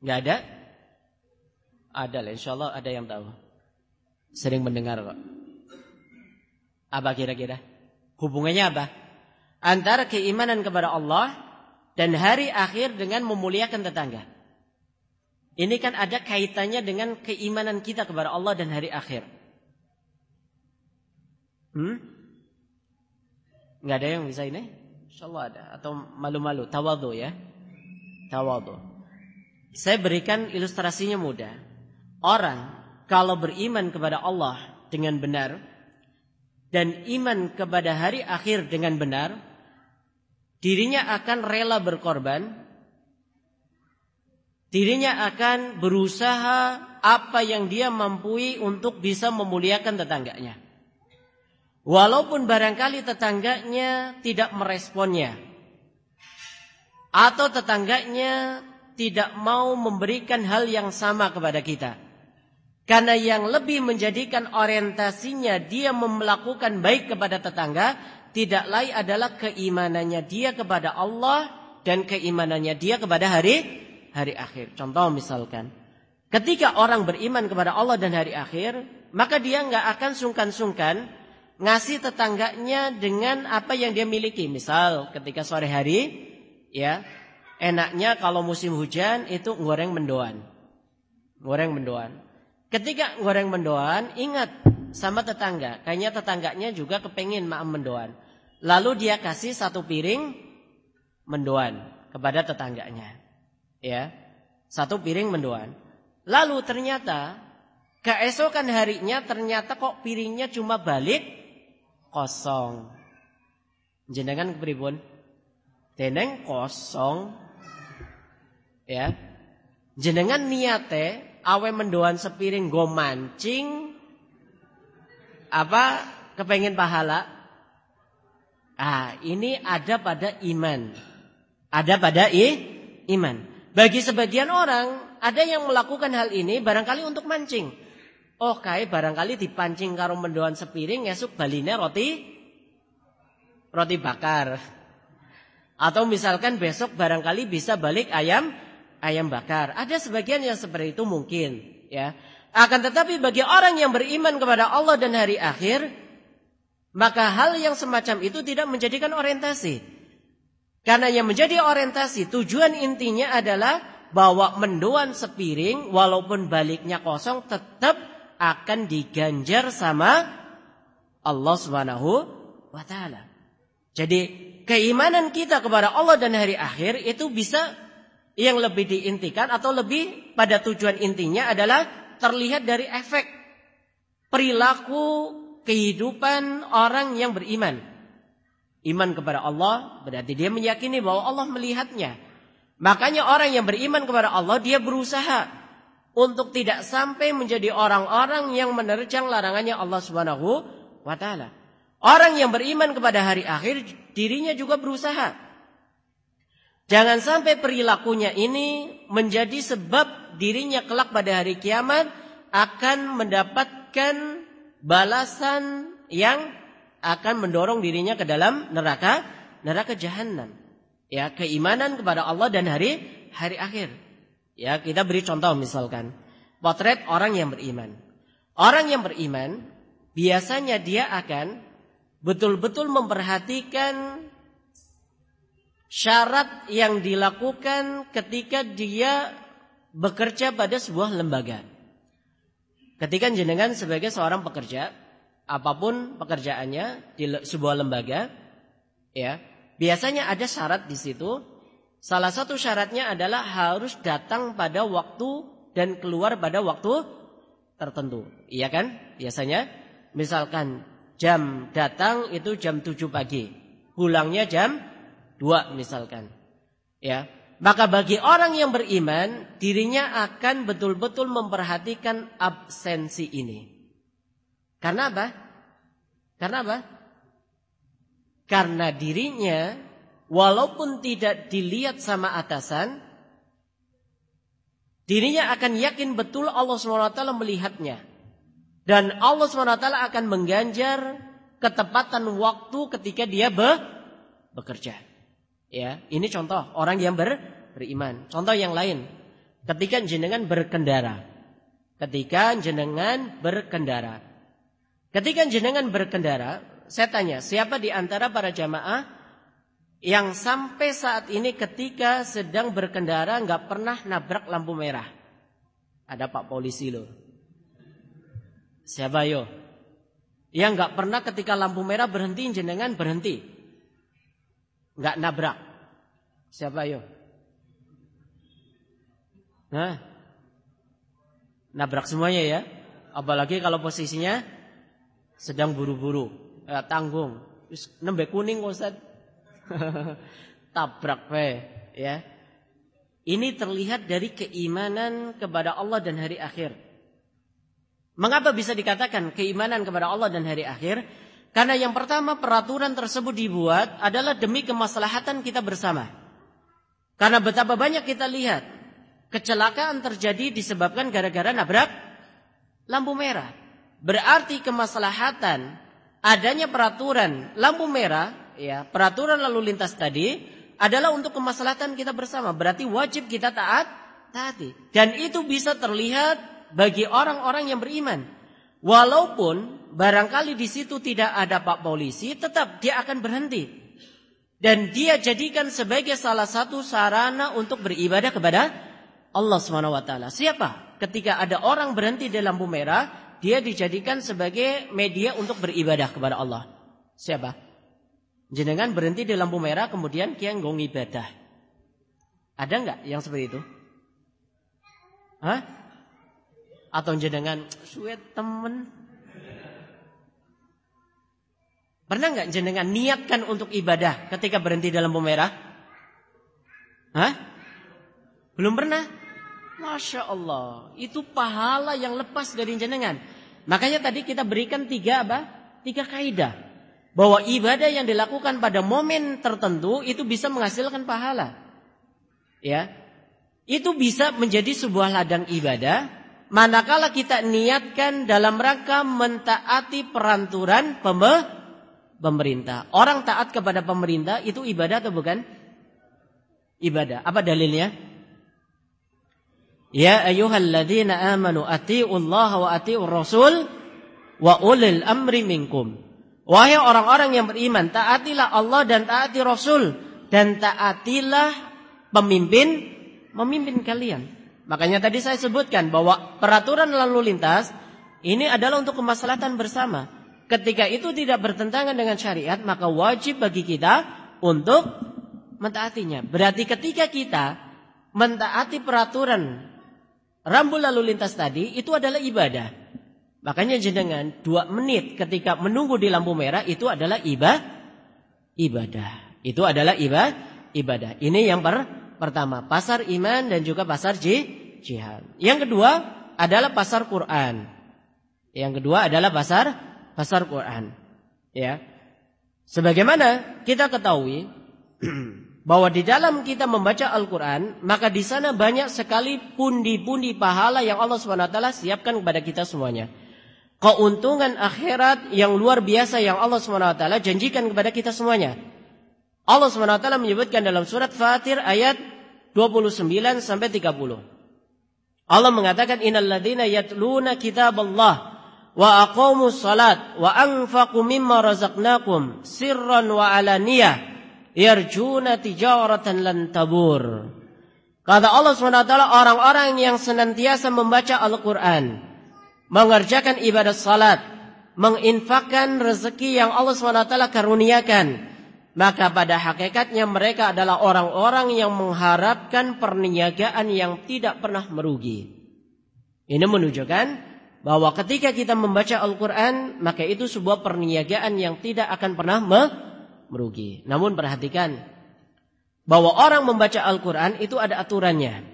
Gak ada? Ada lah, insya Allah ada yang tahu. Sering mendengar kok. Apa kira-kira? Hubungannya apa? Antara keimanan kepada Allah dan hari akhir dengan memuliakan tetangga. Ini kan ada kaitannya dengan keimanan kita kepada Allah dan hari akhir. Hmm? Nggak ada yang bisa ini? Insya Allah ada. Atau malu-malu. Tawadu ya. Tawadu. Saya berikan ilustrasinya mudah. Orang kalau beriman kepada Allah dengan benar, dan iman kepada hari akhir dengan benar, dirinya akan rela berkorban, dirinya akan berusaha apa yang dia mampu untuk bisa memuliakan tetangganya. Walaupun barangkali tetangganya tidak meresponnya, atau tetangganya tidak mau memberikan hal yang sama kepada kita. Karena yang lebih menjadikan orientasinya dia melakukan baik kepada tetangga tidak lain adalah keimanannya dia kepada Allah dan keimanannya dia kepada hari hari akhir. Contoh misalkan, ketika orang beriman kepada Allah dan hari akhir, maka dia nggak akan sungkan-sungkan ngasih tetangganya dengan apa yang dia miliki. Misal ketika sore hari, ya enaknya kalau musim hujan itu goreng mendoan, goreng mendoan. Ketika goreng mendoan, ingat sama tetangga. Kayaknya tetangganya juga kepingin maam mendoan. Lalu dia kasih satu piring mendoan kepada tetangganya. Ya, satu piring mendoan. Lalu ternyata keesokan harinya ternyata kok piringnya cuma balik kosong. Jenengan kepribun? Teneng kosong. Ya. Jenengan niate awe mendoan sepiring go mancing apa kepengen pahala ah ini ada pada iman ada pada i, iman bagi sebagian orang ada yang melakukan hal ini barangkali untuk mancing oh kayak barangkali dipancing karo mendoan sepiring esuk baline roti roti bakar atau misalkan besok barangkali bisa balik ayam ayam bakar. Ada sebagian yang seperti itu mungkin, ya. Akan tetapi bagi orang yang beriman kepada Allah dan hari akhir, maka hal yang semacam itu tidak menjadikan orientasi. Karena yang menjadi orientasi, tujuan intinya adalah bahwa mendoan sepiring walaupun baliknya kosong tetap akan diganjar sama Allah Subhanahu wa taala. Jadi keimanan kita kepada Allah dan hari akhir itu bisa yang lebih diintikan atau lebih pada tujuan intinya adalah terlihat dari efek perilaku kehidupan orang yang beriman. Iman kepada Allah berarti dia meyakini bahwa Allah melihatnya. Makanya orang yang beriman kepada Allah dia berusaha untuk tidak sampai menjadi orang-orang yang menerjang larangannya Allah Subhanahu wa taala. Orang yang beriman kepada hari akhir dirinya juga berusaha. Jangan sampai perilakunya ini menjadi sebab dirinya kelak pada hari kiamat akan mendapatkan balasan yang akan mendorong dirinya ke dalam neraka neraka jahanam. Ya, keimanan kepada Allah dan hari hari akhir. Ya, kita beri contoh misalkan potret orang yang beriman. Orang yang beriman biasanya dia akan betul-betul memperhatikan syarat yang dilakukan ketika dia bekerja pada sebuah lembaga. Ketika jenengan sebagai seorang pekerja, apa pun pekerjaannya di sebuah lembaga, ya, biasanya ada syarat di situ. Salah satu syaratnya adalah harus datang pada waktu dan keluar pada waktu tertentu. Iya kan? Biasanya misalkan jam datang itu jam 7 pagi, pulangnya jam Dua misalkan. Ya. Maka bagi orang yang beriman, dirinya akan betul-betul memperhatikan absensi ini. Karena apa? Karena apa? Karena dirinya walaupun tidak dilihat sama atasan, dirinya akan yakin betul Allah SWT melihatnya. Dan Allah SWT akan mengganjar ketepatan waktu ketika dia be bekerja. Ya, ini contoh orang yang ber, beriman. Contoh yang lain, ketika jenengan berkendara. Ketika jenengan berkendara. Ketika jenengan berkendara, saya tanya, siapa di antara para jamaah yang sampai saat ini ketika sedang berkendara nggak pernah nabrak lampu merah? Ada Pak Polisi loh. Siapa yo? Yang nggak pernah ketika lampu merah berhenti jenengan berhenti nggak nabrak. Siapa yo? Nah, nabrak semuanya ya. Apalagi kalau posisinya sedang buru-buru, eh, tanggung. Terus nembe kuning Ustaz. <laughs> Tabrak we, ya. Ini terlihat dari keimanan kepada Allah dan hari akhir. Mengapa bisa dikatakan keimanan kepada Allah dan hari akhir? Karena yang pertama peraturan tersebut dibuat adalah demi kemaslahatan kita bersama. Karena betapa banyak kita lihat kecelakaan terjadi disebabkan gara-gara nabrak lampu merah. Berarti kemaslahatan adanya peraturan lampu merah, ya, peraturan lalu lintas tadi adalah untuk kemaslahatan kita bersama. Berarti wajib kita taat taati. Dan itu bisa terlihat bagi orang-orang yang beriman. Walaupun barangkali di situ tidak ada pak polisi, tetap dia akan berhenti. Dan dia jadikan sebagai salah satu sarana untuk beribadah kepada Allah swt. Siapa? Ketika ada orang berhenti di lampu merah, dia dijadikan sebagai media untuk beribadah kepada Allah. Siapa? Jenengan berhenti di lampu merah, kemudian kian gong ibadah. Ada nggak yang seperti itu? Hah? Atau jenengan suet temen Pernah nggak jenengan niatkan untuk ibadah ketika berhenti dalam lampu merah? Hah? Belum pernah? Masya Allah, itu pahala yang lepas dari jenengan. Makanya tadi kita berikan tiga apa? Tiga kaidah. Bahwa ibadah yang dilakukan pada momen tertentu itu bisa menghasilkan pahala. Ya, itu bisa menjadi sebuah ladang ibadah manakala kita niatkan dalam rangka mentaati peranturan pembe pemerintah. Orang taat kepada pemerintah itu ibadah atau bukan? Ibadah. Apa dalilnya? Ya ayyuhalladzina amanu atiullaha wa atiur rasul wa ulil amri minkum. Wahai orang-orang yang beriman, taatilah Allah dan taati Rasul dan taatilah pemimpin memimpin kalian. Makanya tadi saya sebutkan bahwa peraturan lalu lintas ini adalah untuk kemaslahatan bersama. Ketika itu tidak bertentangan dengan syariat, maka wajib bagi kita untuk mentaatinya. Berarti ketika kita mentaati peraturan rambu lalu lintas tadi, itu adalah ibadah. Makanya jenengan dua menit ketika menunggu di lampu merah itu adalah ibadah. Ibadah. Itu adalah ibadah. Ibadah. Ini yang per, pertama, pasar iman dan juga pasar jihad. Yang kedua adalah pasar Quran. Yang kedua adalah pasar pasar Quran. Ya. Sebagaimana kita ketahui <clears throat> bahwa di dalam kita membaca Al-Quran, maka di sana banyak sekali pundi-pundi pahala yang Allah SWT siapkan kepada kita semuanya. Keuntungan akhirat yang luar biasa yang Allah SWT janjikan kepada kita semuanya. Allah SWT menyebutkan dalam surat Fatir ayat 29 sampai 30. Allah mengatakan innalladzina yatluna kitaballah wa aqamus salat wa anfaqu mimma razaqnakum sirran wa alaniyah yarjuna tijaratan lan tabur. Kata Allah SWT orang-orang yang senantiasa membaca Al-Quran. Mengerjakan ibadah salat. Menginfakkan rezeki yang Allah SWT karuniakan. Maka pada hakikatnya mereka adalah orang-orang yang mengharapkan perniagaan yang tidak pernah merugi. Ini menunjukkan bahwa ketika kita membaca Al-Quran, maka itu sebuah perniagaan yang tidak akan pernah merugi. Namun perhatikan bahwa orang membaca Al-Quran itu ada aturannya.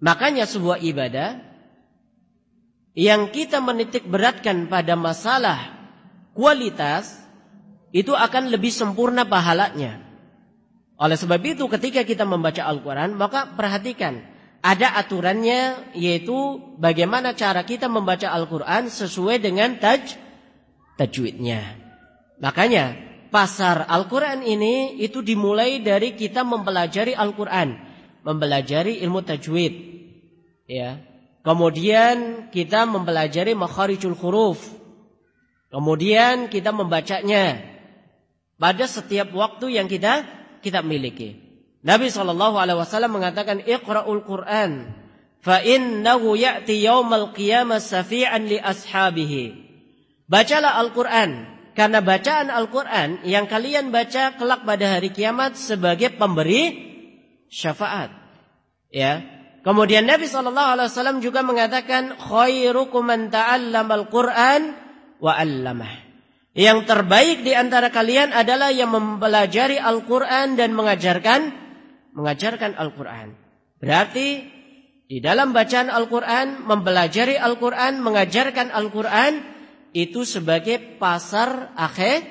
Makanya sebuah ibadah yang kita menitik beratkan pada masalah kualitas itu akan lebih sempurna pahalanya. Oleh sebab itu ketika kita membaca Al-Quran maka perhatikan ada aturannya yaitu bagaimana cara kita membaca Al-Quran sesuai dengan taj tajwidnya. Makanya pasar Al-Quran ini itu dimulai dari kita mempelajari Al-Quran. Mempelajari ilmu tajwid. Ya. Kemudian kita mempelajari makharijul huruf. Kemudian kita membacanya pada setiap waktu yang kita kita miliki. Nabi Shallallahu Alaihi Wasallam mengatakan Iqra'ul Quran fa innahu ya'ti yaumal qiyamah safi'an li ashabihi. Bacalah Al-Quran karena bacaan Al-Quran yang kalian baca kelak pada hari kiamat sebagai pemberi syafaat. Ya. Kemudian Nabi Shallallahu Alaihi Wasallam juga mengatakan khairukum man Quran wa 'allamah. Yang terbaik di antara kalian adalah yang mempelajari Al-Quran dan mengajarkan mengajarkan Al-Quran. Berarti di dalam bacaan Al-Quran, mempelajari Al-Quran, mengajarkan Al-Quran, itu sebagai pasar akhir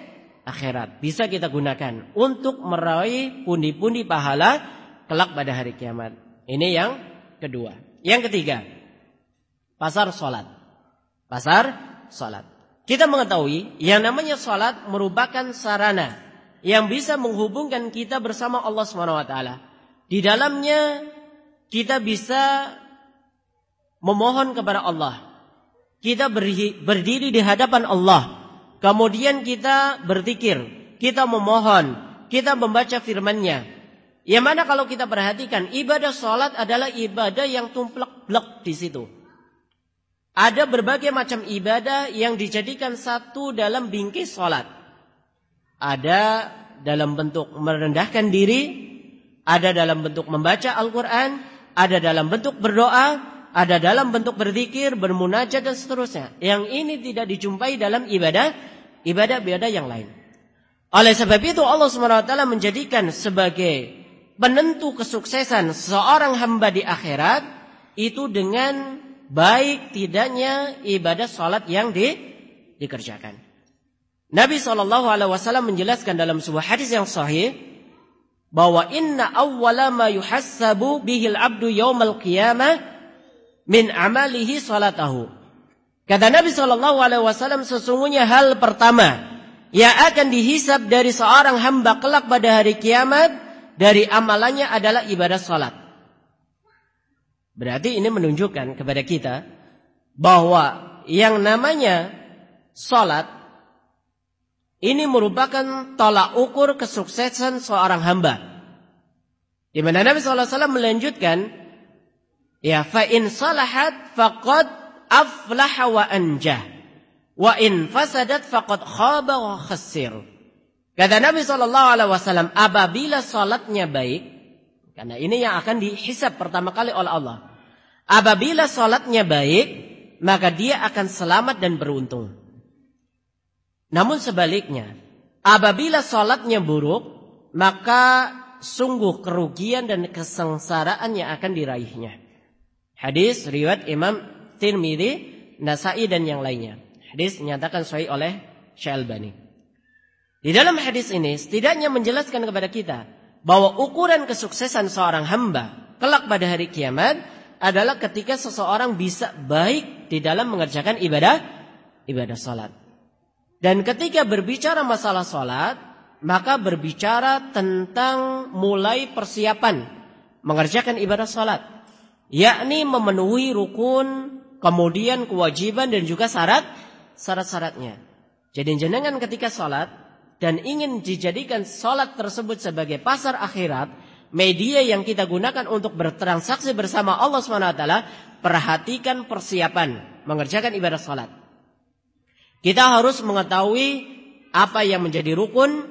akhirat. Bisa kita gunakan untuk meraih pundi-pundi pahala kelak pada hari kiamat. Ini yang kedua. Yang ketiga, pasar sholat. Pasar sholat. Kita mengetahui yang namanya sholat merupakan sarana yang bisa menghubungkan kita bersama Allah swt. Di dalamnya kita bisa memohon kepada Allah kita berdiri di hadapan Allah. Kemudian kita berzikir, kita memohon, kita membaca firman-Nya. Yang mana kalau kita perhatikan ibadah sholat adalah ibadah yang tumplek-blek di situ. Ada berbagai macam ibadah yang dijadikan satu dalam bingkai sholat. Ada dalam bentuk merendahkan diri, ada dalam bentuk membaca Al-Quran, ada dalam bentuk berdoa, ada dalam bentuk berzikir, bermunajat dan seterusnya. Yang ini tidak dijumpai dalam ibadah ibadah-ibadah yang lain. Oleh sebab itu Allah SWT menjadikan sebagai penentu kesuksesan seorang hamba di akhirat itu dengan baik tidaknya ibadah salat yang di, dikerjakan. Nabi saw menjelaskan dalam sebuah hadis yang sahih bahwa inna awwala ma yuhassabu bihil abdu yaumal qiyamah min amalihi salatahu. Kata Nabi Shallallahu Alaihi Wasallam sesungguhnya hal pertama yang akan dihisap dari seorang hamba kelak pada hari kiamat dari amalannya adalah ibadah salat. Berarti ini menunjukkan kepada kita bahwa yang namanya salat ini merupakan tolak ukur kesuksesan seorang hamba. Di mana Nabi SAW melanjutkan Ya, fa in salahat faqad aflaha wa anjah. Wa in fasadat faqad khaba wa khasir. Kata Nabi sallallahu alaihi wasallam, apabila salatnya baik, karena ini yang akan dihisap pertama kali oleh Allah. Apabila salatnya baik, maka dia akan selamat dan beruntung. Namun sebaliknya, apabila salatnya buruk, maka sungguh kerugian dan kesengsaraan yang akan diraihnya. Hadis riwayat Imam Tirmidzi, Nasai dan yang lainnya. Hadis dinyatakan sahih oleh Syalbani. Di dalam hadis ini setidaknya menjelaskan kepada kita bahwa ukuran kesuksesan seorang hamba kelak pada hari kiamat adalah ketika seseorang bisa baik di dalam mengerjakan ibadah ibadah salat. Dan ketika berbicara masalah salat, maka berbicara tentang mulai persiapan mengerjakan ibadah salat, yakni memenuhi rukun, kemudian kewajiban dan juga syarat syarat-syaratnya. Jadi jenengan ketika salat dan ingin dijadikan salat tersebut sebagai pasar akhirat, media yang kita gunakan untuk bertransaksi bersama Allah SWT, perhatikan persiapan mengerjakan ibadah salat. Kita harus mengetahui apa yang menjadi rukun,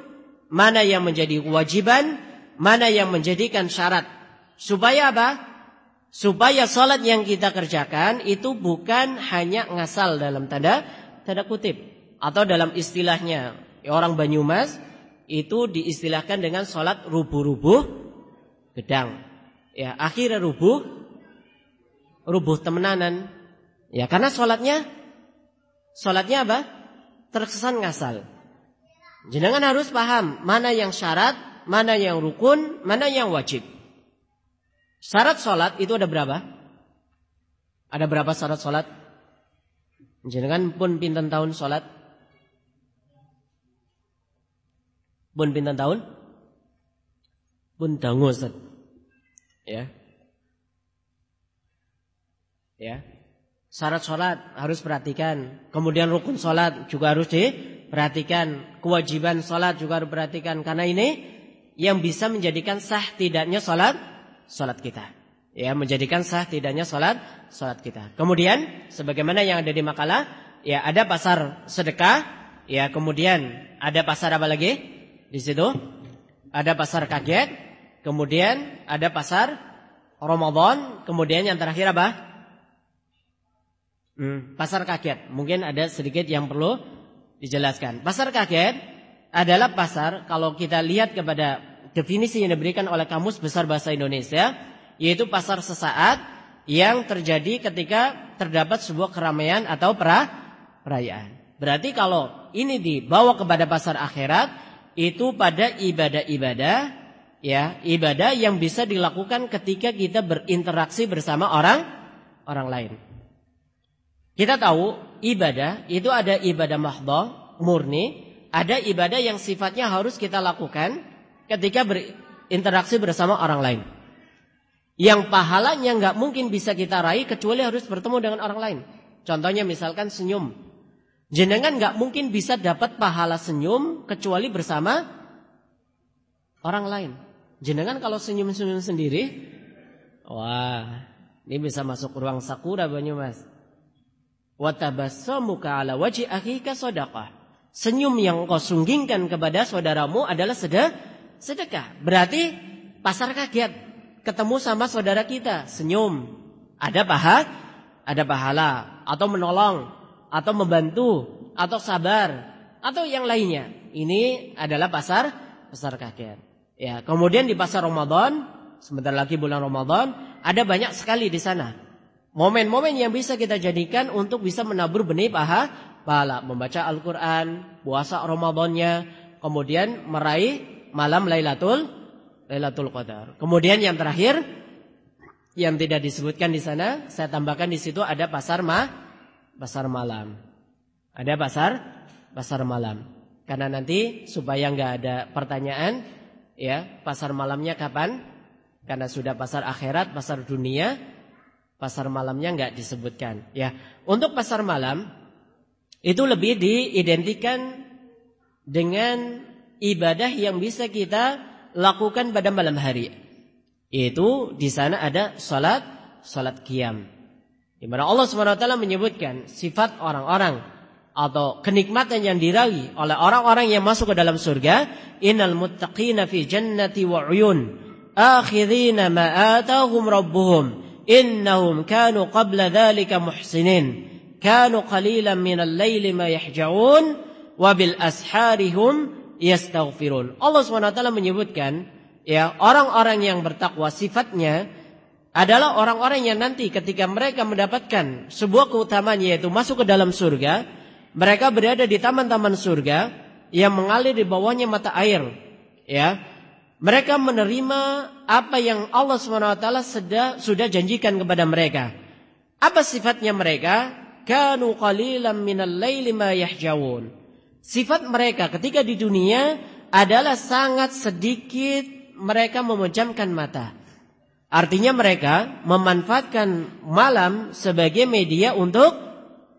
mana yang menjadi kewajiban, mana yang menjadikan syarat. Supaya apa? Supaya salat yang kita kerjakan itu bukan hanya ngasal dalam tanda tanda kutip atau dalam istilahnya orang Banyumas itu diistilahkan dengan salat rubuh-rubuh gedang. Ya, akhirnya rubuh rubuh temenanan. Ya, karena sholatnya sholatnya apa? Terkesan ngasal. Jenengan harus paham mana yang syarat, mana yang rukun, mana yang wajib. Syarat sholat itu ada berapa? Ada berapa syarat sholat? Jenengan pun pinten tahun sholat? Pun pinten tahun? Pun dangu Ya. Ya. Syarat sholat harus perhatikan. Kemudian rukun sholat juga harus diperhatikan. Kewajiban sholat juga harus perhatikan. Karena ini yang bisa menjadikan sah tidaknya sholat sholat kita. Ya, menjadikan sah tidaknya sholat sholat kita. Kemudian, sebagaimana yang ada di makalah, ya ada pasar sedekah, ya kemudian ada pasar apa lagi di situ? Ada pasar kaget, kemudian ada pasar Ramadan, kemudian yang terakhir apa? Hmm, pasar kaget. Mungkin ada sedikit yang perlu dijelaskan. Pasar kaget adalah pasar kalau kita lihat kepada definisi yang diberikan oleh Kamus Besar Bahasa Indonesia, yaitu pasar sesaat yang terjadi ketika terdapat sebuah keramaian atau pra, perayaan. Berarti kalau ini dibawa kepada pasar akhirat, itu pada ibadah-ibadah ya ibadah yang bisa dilakukan ketika kita berinteraksi bersama orang orang lain. Kita tahu ibadah itu ada ibadah mahdoh murni, ada ibadah yang sifatnya harus kita lakukan ketika berinteraksi bersama orang lain. Yang pahalanya nggak mungkin bisa kita raih kecuali harus bertemu dengan orang lain. Contohnya misalkan senyum. Jenengan nggak mungkin bisa dapat pahala senyum kecuali bersama orang lain. Jenengan kalau senyum-senyum sendiri, wah, ini bisa masuk ruang sakura Banyumas. Wa tabassamuka ala wajhi akhika sadaqah. Senyum yang kau sunggingkan kepada saudaramu adalah sedekah. Berarti pasar kaget ketemu sama saudara kita, senyum. Ada pahala, ada pahala atau menolong atau membantu atau sabar atau yang lainnya. Ini adalah pasar pasar kaget. Ya, kemudian di pasar Ramadan, sebentar lagi bulan Ramadan, ada banyak sekali di sana. Momen-momen yang bisa kita jadikan untuk bisa menabur benih paha, pahala, membaca Al-Qur'an, puasa Ramadannya, kemudian meraih malam Lailatul Lailatul Qadar. Kemudian yang terakhir yang tidak disebutkan di sana, saya tambahkan di situ ada pasar ma pasar malam. Ada pasar pasar malam. Karena nanti supaya nggak ada pertanyaan, ya pasar malamnya kapan? Karena sudah pasar akhirat, pasar dunia, pasar malamnya nggak disebutkan. Ya, untuk pasar malam itu lebih diidentikan dengan ibadah yang bisa kita lakukan pada malam hari. Itu di sana ada salat, salat qiyam. Di mana Allah Subhanahu wa taala menyebutkan sifat orang-orang atau kenikmatan yang diraih oleh orang-orang yang masuk ke dalam surga innal muttaqina fi jannati wa uyun akhirina ma atahum rabbuhum innahum kanu qabla dhalika muhsinin kanu qalilan min al-laili ma yahja'un wa bil asharihum yastaghfirun Allah SWT menyebutkan ya orang-orang yang bertakwa sifatnya adalah orang-orang yang nanti ketika mereka mendapatkan sebuah keutamaan yaitu masuk ke dalam surga Mereka berada di taman-taman surga yang mengalir di bawahnya mata air. Ya, mereka menerima apa yang Allah swt sudah sudah janjikan kepada mereka. Apa sifatnya mereka? Kanu qalilan minal laili ma yahjawun. Sifat mereka ketika di dunia adalah sangat sedikit mereka memejamkan mata. Artinya mereka memanfaatkan malam sebagai media untuk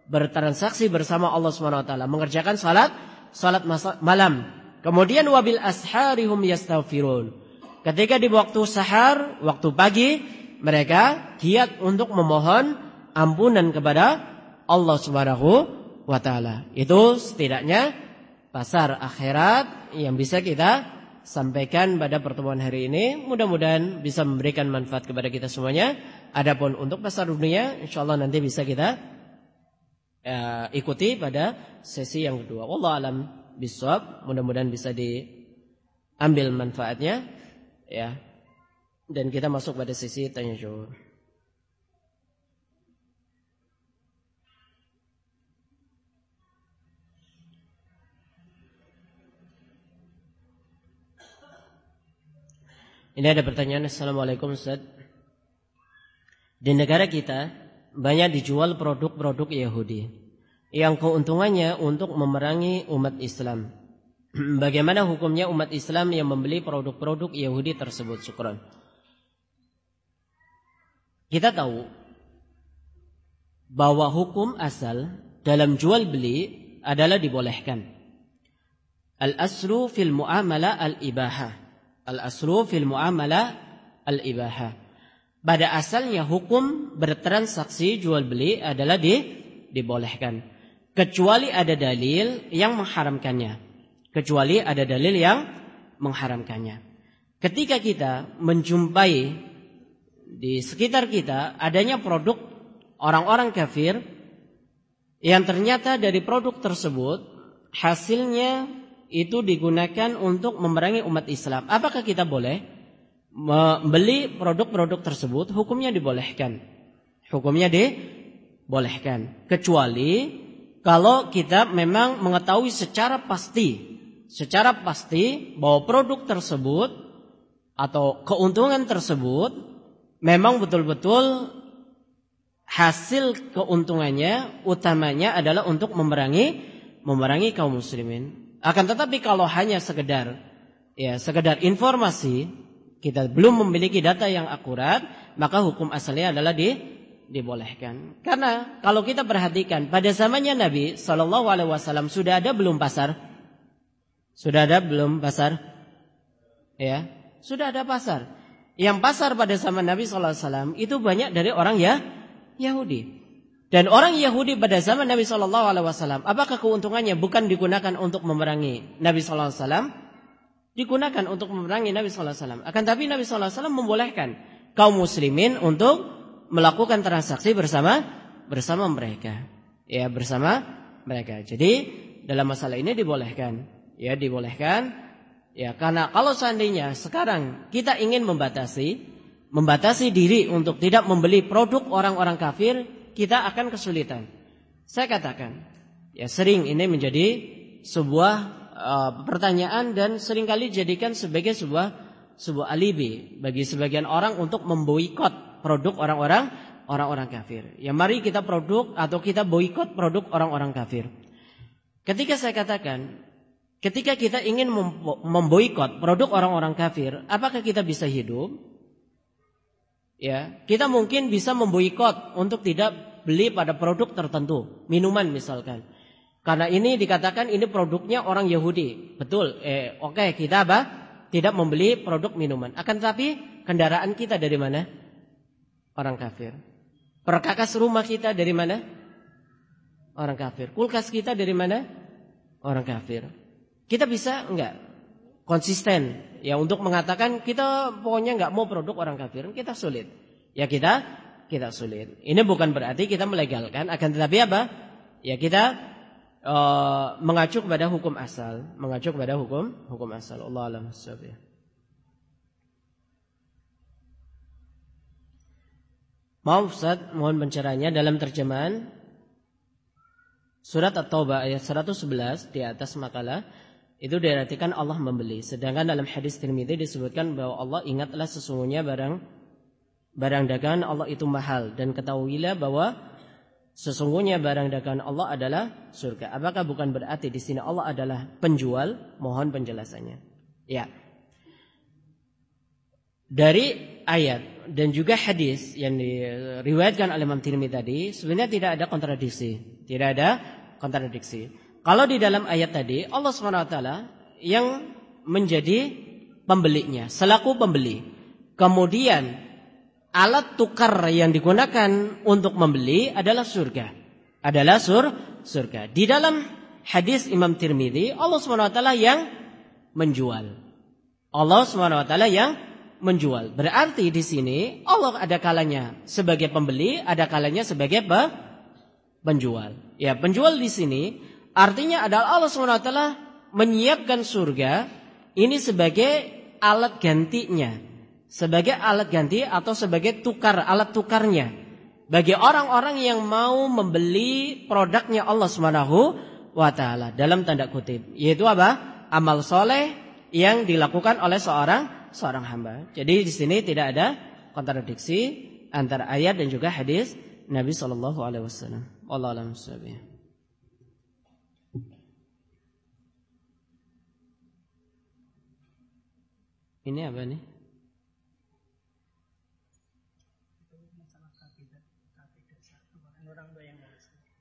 bertransaksi bersama Allah SWT. Mengerjakan salat, salat malam. Kemudian wabil asharihum yastaghfirun. Ketika di waktu sahar, waktu pagi, mereka giat untuk memohon ampunan kepada Allah Subhanahu wa taala. Itu setidaknya pasar akhirat yang bisa kita sampaikan pada pertemuan hari ini. Mudah-mudahan bisa memberikan manfaat kepada kita semuanya. Adapun untuk pasar dunia, insya Allah nanti bisa kita uh, ikuti pada sesi yang kedua. Allah alam biswab. Mudah-mudahan bisa diambil manfaatnya. Ya. Dan kita masuk pada sesi tanya jawab. Ini ada pertanyaan Assalamualaikum Ustaz. Di negara kita Banyak dijual produk-produk Yahudi Yang keuntungannya untuk memerangi umat Islam. <clears throat> Bagaimana hukumnya umat Islam yang membeli produk-produk Yahudi tersebut? Syukran. Kita tahu Bahwa hukum asal Dalam jual beli Adalah dibolehkan. Al-asru fil mu'amala al-ibahah Al-aslu fil muamalah al-ibaha. Pada asalnya hukum bertransaksi jual beli adalah di, dibolehkan. Kecuali ada dalil yang mengharamkannya. Kecuali ada dalil yang mengharamkannya. Ketika kita menjumpai di sekitar kita adanya produk orang-orang kafir yang ternyata dari produk tersebut hasilnya itu digunakan untuk memerangi umat Islam. Apakah kita boleh membeli produk-produk tersebut? Hukumnya dibolehkan. Hukumnya dibolehkan. Kecuali kalau kita memang mengetahui secara pasti, secara pasti bahwa produk tersebut atau keuntungan tersebut memang betul-betul hasil keuntungannya utamanya adalah untuk memerangi memerangi kaum muslimin. Akan tetapi kalau hanya sekedar ya sekedar informasi, kita belum memiliki data yang akurat, maka hukum asalnya adalah di dibolehkan. Karena kalau kita perhatikan pada zamannya Nabi Shallallahu Alaihi Wasallam sudah ada belum pasar? Sudah ada belum pasar? Ya, sudah ada pasar. Yang pasar pada zaman Nabi Shallallahu Alaihi Wasallam itu banyak dari orang ya Yahudi. Dan orang Yahudi pada zaman Nabi Shallallahu Alaihi Wasallam, apakah keuntungannya bukan digunakan untuk memerangi Nabi Shallallahu Alaihi Wasallam? Digunakan untuk memerangi Nabi Shallallahu Alaihi Wasallam. Akan tapi Nabi Shallallahu Alaihi Wasallam membolehkan kaum muslimin untuk melakukan transaksi bersama bersama mereka, ya bersama mereka. Jadi dalam masalah ini dibolehkan, ya dibolehkan, ya karena kalau seandainya sekarang kita ingin membatasi, membatasi diri untuk tidak membeli produk orang-orang kafir, kita akan kesulitan. Saya katakan, ya sering ini menjadi sebuah uh, pertanyaan dan sering kali dijadikan sebagai sebuah sebuah alibi bagi sebagian orang untuk memboikot produk orang-orang orang-orang kafir. Ya mari kita produk atau kita boikot produk orang-orang kafir. Ketika saya katakan, ketika kita ingin memboikot produk orang-orang kafir, apakah kita bisa hidup? Ya, kita mungkin bisa memboikot untuk tidak beli pada produk tertentu, minuman misalkan. Karena ini dikatakan ini produknya orang Yahudi. Betul, eh, oke okay, kita apa? Tidak membeli produk minuman. Akan tetapi kendaraan kita dari mana? Orang kafir. Perkakas rumah kita dari mana? Orang kafir. Kulkas kita dari mana? Orang kafir. Kita bisa enggak konsisten ya untuk mengatakan kita pokoknya enggak mau produk orang kafir. Kita sulit. Ya kita kita sulit. Ini bukan berarti kita melegalkan, akan tetapi apa? Ya kita uh, mengacu kepada hukum asal, mengacu kepada hukum hukum asal. Allah alam ya. Maaf Ustaz, mohon pencerahannya dalam terjemahan surat At-Taubah ayat 111 di atas makalah itu diartikan Allah membeli. Sedangkan dalam hadis Tirmidzi disebutkan bahwa Allah ingatlah sesungguhnya barang barang dagangan Allah itu mahal dan ketahuilah bahwa sesungguhnya barang dagangan Allah adalah surga. Apakah bukan berarti di sini Allah adalah penjual? Mohon penjelasannya. Ya. Dari ayat dan juga hadis yang diriwayatkan oleh Imam Tirmidzi tadi sebenarnya tidak ada kontradiksi. Tidak ada kontradiksi. Kalau di dalam ayat tadi Allah SWT yang menjadi pembelinya, selaku pembeli. Kemudian alat tukar yang digunakan untuk membeli adalah surga. Adalah sur surga. Di dalam hadis Imam Tirmidzi Allah SWT yang menjual. Allah SWT yang menjual. Berarti di sini Allah ada kalanya sebagai pembeli, ada kalanya sebagai penjual. Ya, penjual di sini Artinya adalah Allah SWT menyiapkan surga ini sebagai alat gantinya. Sebagai alat ganti atau sebagai tukar, alat tukarnya. Bagi orang-orang yang mau membeli produknya Allah Subhanahu wa taala dalam tanda kutip, yaitu apa? Amal soleh yang dilakukan oleh seorang seorang hamba. Jadi di sini tidak ada kontradiksi antara ayat dan juga hadis Nabi Shallallahu Alaihi Wasallam. Allah Ini apa nih?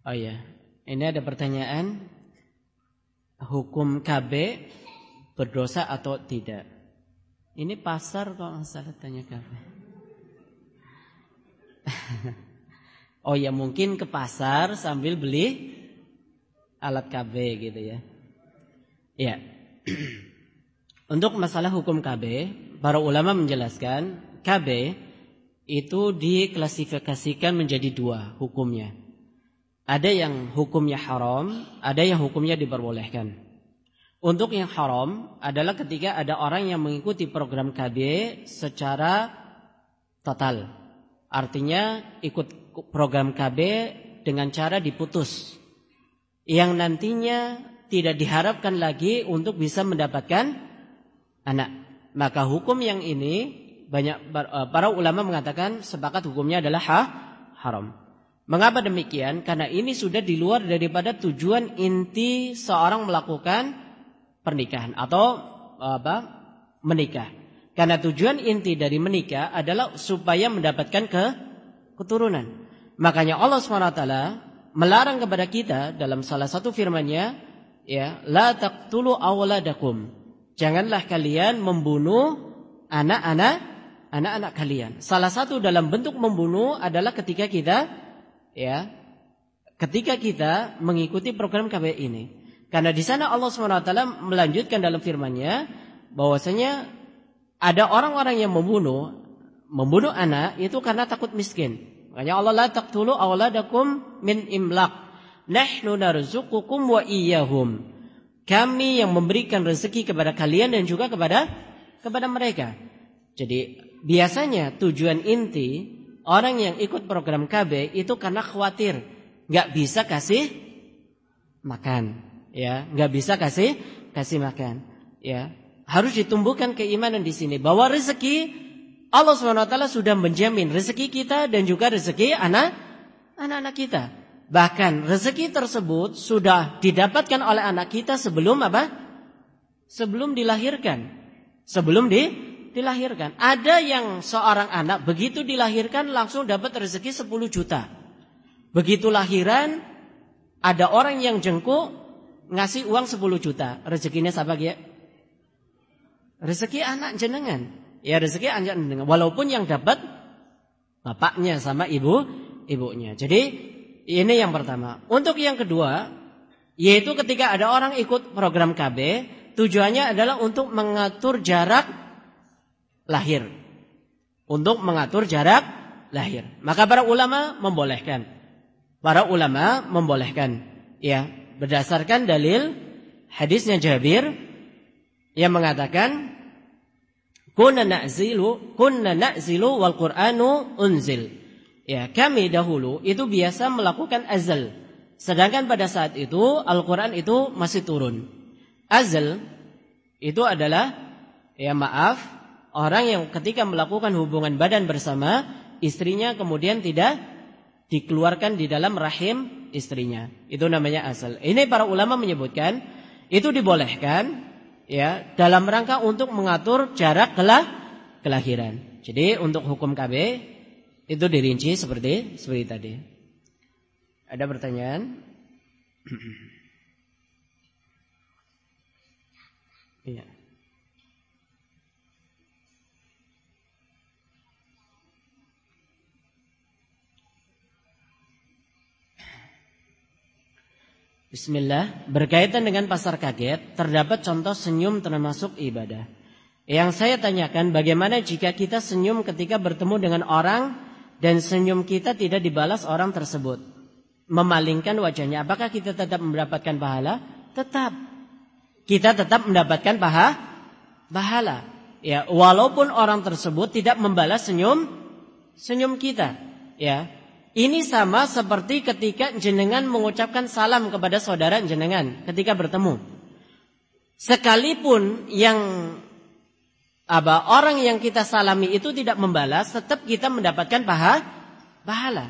Oh iya, ini ada pertanyaan hukum KB berdosa atau tidak? Ini pasar kok nggak salah tanya KB. <laughs> oh ya mungkin ke pasar sambil beli alat KB gitu ya. Iya. <clears throat> Untuk masalah hukum KB, para ulama menjelaskan KB itu diklasifikasikan menjadi dua hukumnya. Ada yang hukumnya haram, ada yang hukumnya diperbolehkan. Untuk yang haram adalah ketika ada orang yang mengikuti program KB secara total. Artinya ikut program KB dengan cara diputus. Yang nantinya tidak diharapkan lagi untuk bisa mendapatkan anak. Maka hukum yang ini banyak eh, para ulama mengatakan sepakat hukumnya adalah ha, haram. Mengapa demikian? Karena ini sudah di luar daripada tujuan inti seorang melakukan pernikahan atau apa? menikah. Karena tujuan inti dari menikah adalah supaya mendapatkan ke keturunan. Makanya Allah SWT melarang kepada kita dalam salah satu firman-Nya ya, la taqtulu awladakum Janganlah kalian membunuh anak-anak anak-anak kalian. Salah satu dalam bentuk membunuh adalah ketika kita ya ketika kita mengikuti program KB ini. Karena di sana Allah SWT melanjutkan dalam firman-Nya bahwasanya ada orang-orang yang membunuh membunuh anak itu karena takut miskin. Makanya Allah la taqtulu awladakum min imlaq. Nahnu narzuqukum wa iyyahum. Kami yang memberikan rezeki kepada kalian dan juga kepada kepada mereka. Jadi biasanya tujuan inti orang yang ikut program KB itu karena khawatir nggak bisa kasih makan, ya nggak bisa kasih kasih makan, ya harus ditumbuhkan keimanan di sini bahwa rezeki Allah swt sudah menjamin rezeki kita dan juga rezeki anak anak-anak kita. Bahkan rezeki tersebut sudah didapatkan oleh anak kita sebelum apa? Sebelum dilahirkan. Sebelum di, dilahirkan. Ada yang seorang anak begitu dilahirkan langsung dapat rezeki 10 juta. Begitu lahiran ada orang yang jengkuk ngasih uang 10 juta. Rezekinya siapa ya? Rezeki anak jenengan. Ya rezeki anak jenengan. Walaupun yang dapat bapaknya sama ibu ibunya. Jadi ini yang pertama. Untuk yang kedua, yaitu ketika ada orang ikut program KB, tujuannya adalah untuk mengatur jarak lahir. Untuk mengatur jarak lahir. Maka para ulama membolehkan. Para ulama membolehkan. Ya, berdasarkan dalil hadisnya Jabir yang mengatakan kunna na'zilu kunna na'zilu wal Qur'anu unzil. Ya, kami dahulu itu biasa melakukan azal. Sedangkan pada saat itu Al-Quran itu masih turun. Azal itu adalah ya maaf orang yang ketika melakukan hubungan badan bersama istrinya kemudian tidak dikeluarkan di dalam rahim istrinya. Itu namanya asal. Ini para ulama menyebutkan itu dibolehkan ya dalam rangka untuk mengatur jarak kelah kelahiran. Jadi untuk hukum KB itu dirinci seperti seperti tadi. Ada pertanyaan? Iya. Bismillah, berkaitan dengan pasar kaget, terdapat contoh senyum termasuk ibadah. Yang saya tanyakan, bagaimana jika kita senyum ketika bertemu dengan orang dan senyum kita tidak dibalas orang tersebut? Memalingkan wajahnya, apakah kita tetap mendapatkan pahala? Tetap. Kita tetap mendapatkan paha, pahala. Ya, walaupun orang tersebut tidak membalas senyum senyum kita, ya. Ini sama seperti ketika jenengan mengucapkan salam kepada saudara jenengan ketika bertemu. Sekalipun yang apa orang yang kita salami itu tidak membalas, tetap kita mendapatkan paha, pahala.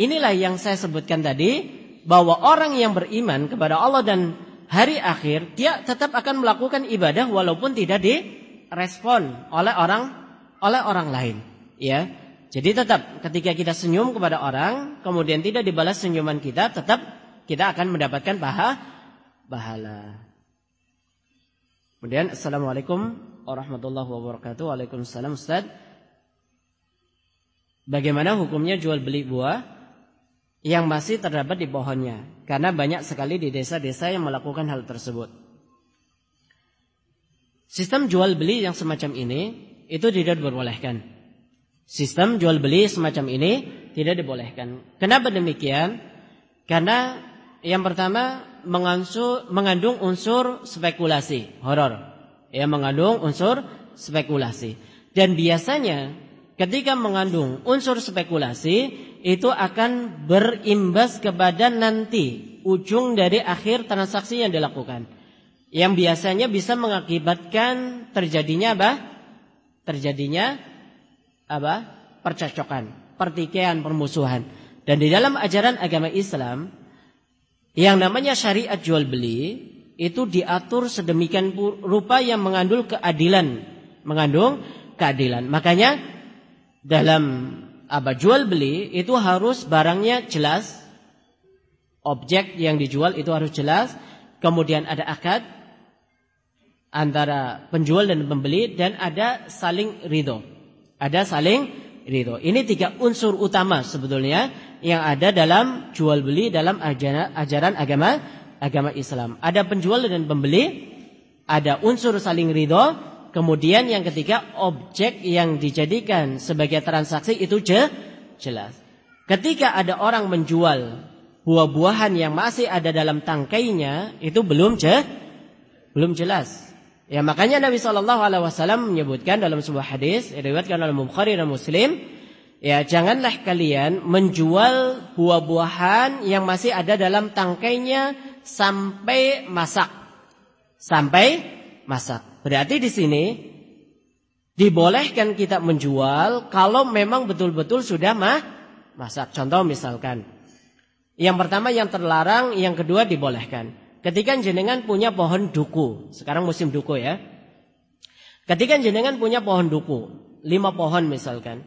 Inilah yang saya sebutkan tadi bahwa orang yang beriman kepada Allah dan hari akhir dia tetap akan melakukan ibadah walaupun tidak direspon oleh orang oleh orang lain, ya. Jadi tetap ketika kita senyum kepada orang, kemudian tidak dibalas senyuman kita, tetap kita akan mendapatkan paha, pahala. Kemudian Assalamualaikum warahmatullahi wabarakatuh. Waalaikumsalam Ustaz. Bagaimana hukumnya jual beli buah yang masih terdapat di pohonnya? Karena banyak sekali di desa-desa yang melakukan hal tersebut. Sistem jual beli yang semacam ini itu tidak diperbolehkan. Sistem jual beli semacam ini tidak dibolehkan. Kenapa demikian? Karena yang pertama mengandung unsur spekulasi, horor. Ya, mengandung unsur spekulasi. Dan biasanya ketika mengandung unsur spekulasi itu akan berimbas kepada nanti ujung dari akhir transaksi yang dilakukan. Yang biasanya bisa mengakibatkan terjadinya apa? Terjadinya apa? percocokan, pertikaian, permusuhan. Dan di dalam ajaran agama Islam yang namanya syariat jual beli itu diatur sedemikian rupa yang mengandung keadilan, mengandung keadilan. Makanya dalam apa jual beli itu harus barangnya jelas, objek yang dijual itu harus jelas, kemudian ada akad antara penjual dan pembeli dan ada saling ridho. Ada saling ridho. Ini tiga unsur utama sebetulnya yang ada dalam jual beli dalam ajaran agama agama Islam. Ada penjual dan pembeli, ada unsur saling ridho, kemudian yang ketiga objek yang dijadikan sebagai transaksi itu je, jelas. Ketika ada orang menjual buah-buahan yang masih ada dalam tangkainya itu belum je, belum jelas. Ya makanya Nabi Shallallahu Alaihi Wasallam menyebutkan dalam sebuah hadis diriwayatkan oleh Bukhari dan Muslim, ya janganlah kalian menjual buah-buahan yang masih ada dalam tangkainya sampai masak, sampai masak. Berarti di sini dibolehkan kita menjual kalau memang betul-betul sudah mah masak. Contoh misalkan, yang pertama yang terlarang, yang kedua dibolehkan. Ketika jenengan punya pohon duku, sekarang musim duku ya. Ketika jenengan punya pohon duku, lima pohon misalkan.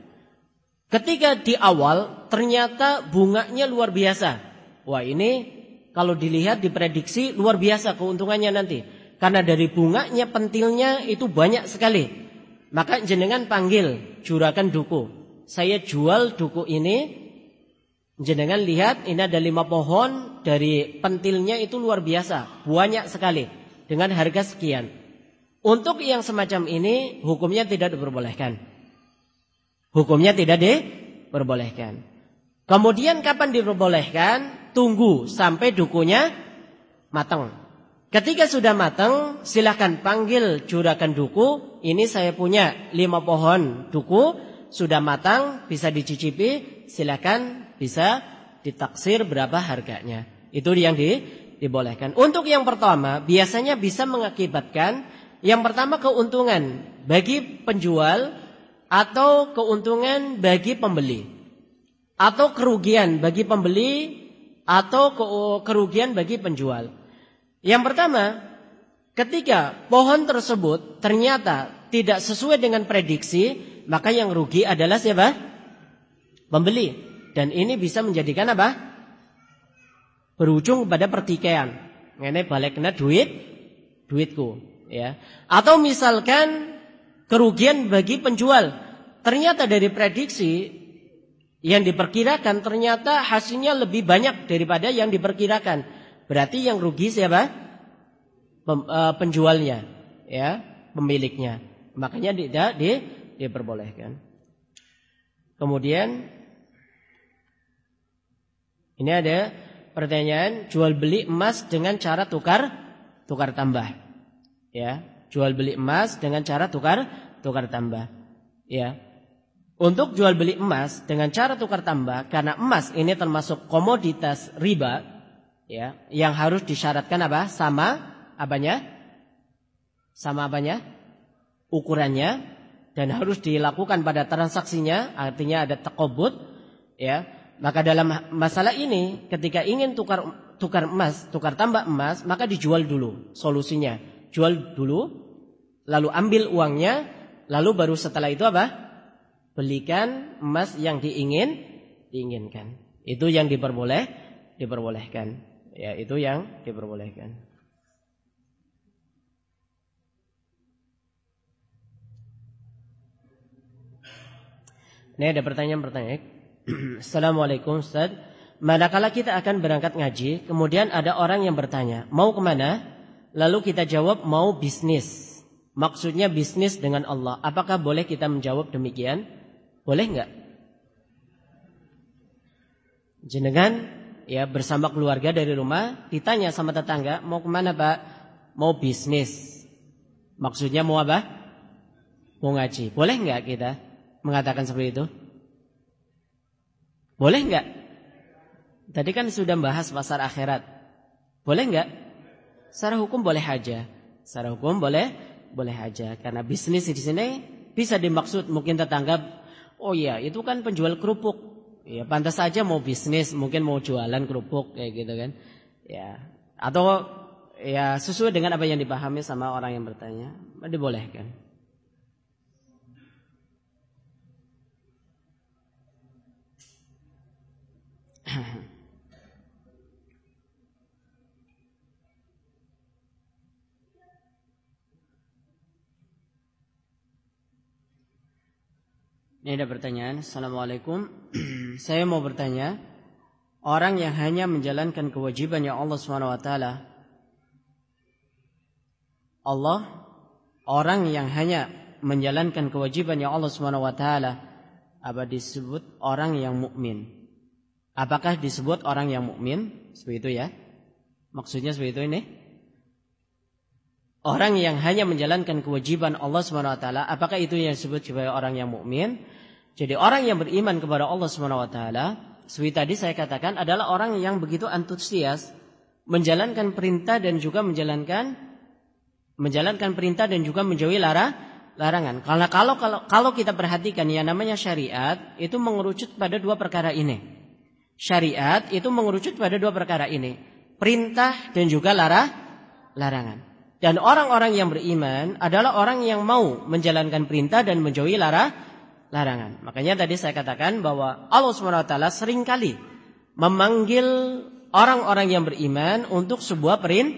Ketika di awal ternyata bunganya luar biasa. Wah ini kalau dilihat diprediksi luar biasa keuntungannya nanti. Karena dari bunganya pentilnya itu banyak sekali. Maka jenengan panggil juragan duku. Saya jual duku ini Jenengan lihat ini ada lima pohon dari pentilnya itu luar biasa, banyak sekali dengan harga sekian. Untuk yang semacam ini hukumnya tidak diperbolehkan. Hukumnya tidak diperbolehkan. Kemudian kapan diperbolehkan? Tunggu sampai dukunya matang. Ketika sudah matang, silahkan panggil juragan duku. Ini saya punya lima pohon duku, sudah matang, bisa dicicipi. Silahkan bisa ditaksir berapa harganya. Itu yang di, dibolehkan. Untuk yang pertama, biasanya bisa mengakibatkan yang pertama keuntungan bagi penjual atau keuntungan bagi pembeli. Atau kerugian bagi pembeli atau kerugian bagi penjual. Yang pertama, ketika pohon tersebut ternyata tidak sesuai dengan prediksi, maka yang rugi adalah siapa? Pembeli. Dan ini bisa menjadikan apa? Berujung pada pertikaian. Ini balik kena duit, duitku. Ya. Atau misalkan kerugian bagi penjual. Ternyata dari prediksi yang diperkirakan ternyata hasilnya lebih banyak daripada yang diperkirakan. Berarti yang rugi siapa? Eh, penjualnya, ya, pemiliknya. Makanya tidak di, diperbolehkan. Kemudian ini ada pertanyaan jual beli emas dengan cara tukar tukar tambah. Ya, jual beli emas dengan cara tukar tukar tambah. Ya. Untuk jual beli emas dengan cara tukar tambah karena emas ini termasuk komoditas riba ya, yang harus disyaratkan apa? Sama apanya? Sama apanya? Ukurannya dan harus dilakukan pada transaksinya, artinya ada tekobut ya. Maka dalam masalah ini ketika ingin tukar tukar emas, tukar tambah emas, maka dijual dulu solusinya. Jual dulu lalu ambil uangnya, lalu baru setelah itu apa? Belikan emas yang diingin diinginkan. Itu yang diperboleh diperbolehkan. Ya, itu yang diperbolehkan. Ini ada pertanyaan-pertanyaan. <clears throat> Assalamualaikum Ustaz. Manakala kita akan berangkat ngaji, kemudian ada orang yang bertanya, mau ke mana? Lalu kita jawab, mau bisnis. Maksudnya bisnis dengan Allah. Apakah boleh kita menjawab demikian? Boleh nggak? Jenengan ya bersama keluarga dari rumah ditanya sama tetangga mau ke mana pak? Mau bisnis. Maksudnya mau apa? Mau ngaji. Boleh nggak kita mengatakan seperti itu? Boleh nggak? Tadi kan sudah bahas pasar akhirat. Boleh nggak? Secara hukum boleh aja. Secara hukum boleh boleh aja karena bisnis di sini bisa dimaksud mungkin tetangga Oh iya, itu kan penjual kerupuk. Ya, pantas saja mau bisnis, mungkin mau jualan kerupuk kayak gitu kan. Ya. Atau ya sesuai dengan apa yang dipahami sama orang yang bertanya, dibolehkan. <clears throat> Ini ada pertanyaan. Assalamualaikum. <clears throat> Saya mau bertanya, orang yang hanya menjalankan kewajiban yang Allah swt, Allah orang yang hanya menjalankan kewajiban yang Allah swt, apa disebut orang yang mukmin? Apakah disebut orang yang mukmin? Seperti itu ya? Maksudnya seperti itu ini? Orang yang hanya menjalankan kewajiban Allah swt, apakah itu yang disebut sebagai orang yang mukmin? Jadi orang yang beriman kepada Allah Subhanahu wa taala, seperti tadi saya katakan adalah orang yang begitu antusias menjalankan perintah dan juga menjalankan menjalankan perintah dan juga menjauhi lara, larangan. Karena kalau kalau kalau kita perhatikan yang namanya syariat itu mengerucut pada dua perkara ini. Syariat itu mengerucut pada dua perkara ini, perintah dan juga lara, larangan. Dan orang-orang yang beriman adalah orang yang mau menjalankan perintah dan menjauhi lara, larangan. Makanya tadi saya katakan bahwa Allah SWT sering kali memanggil orang-orang yang beriman untuk sebuah perin,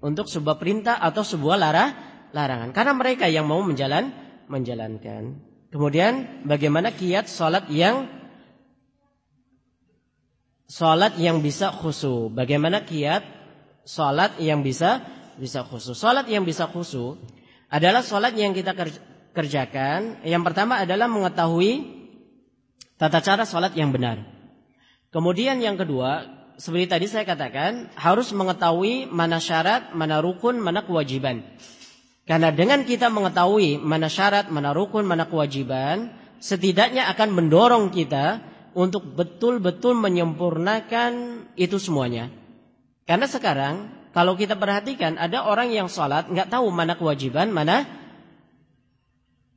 untuk sebuah perintah atau sebuah lara, larangan. Karena mereka yang mau menjalan, menjalankan. Kemudian bagaimana kiat sholat yang sholat yang bisa khusu? Bagaimana kiat sholat yang bisa bisa khusu? Sholat yang bisa khusu adalah sholat yang kita kerjakan. Yang pertama adalah mengetahui tata cara sholat yang benar. Kemudian yang kedua, seperti tadi saya katakan, harus mengetahui mana syarat, mana rukun, mana kewajiban. Karena dengan kita mengetahui mana syarat, mana rukun, mana kewajiban, setidaknya akan mendorong kita untuk betul-betul menyempurnakan itu semuanya. Karena sekarang kalau kita perhatikan ada orang yang sholat nggak tahu mana kewajiban, mana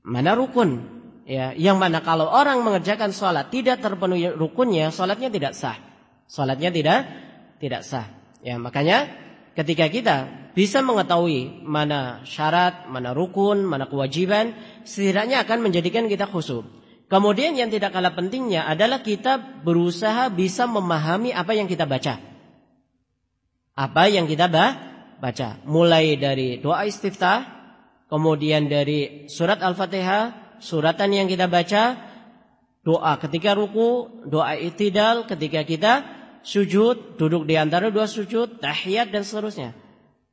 mana rukun. Ya, yang mana kalau orang mengerjakan sholat tidak terpenuhi rukunnya, sholatnya tidak sah. Sholatnya tidak tidak sah. Ya, makanya ketika kita bisa mengetahui mana syarat, mana rukun, mana kewajiban, setidaknya akan menjadikan kita khusyuk. Kemudian yang tidak kalah pentingnya adalah kita berusaha bisa memahami apa yang kita baca. Apa yang kita baca. Mulai dari doa istiftah, kemudian dari surat Al-Fatihah, suratan yang kita baca, doa ketika ruku, doa itidal ketika kita sujud, duduk di antara dua sujud, tahiyat dan seterusnya.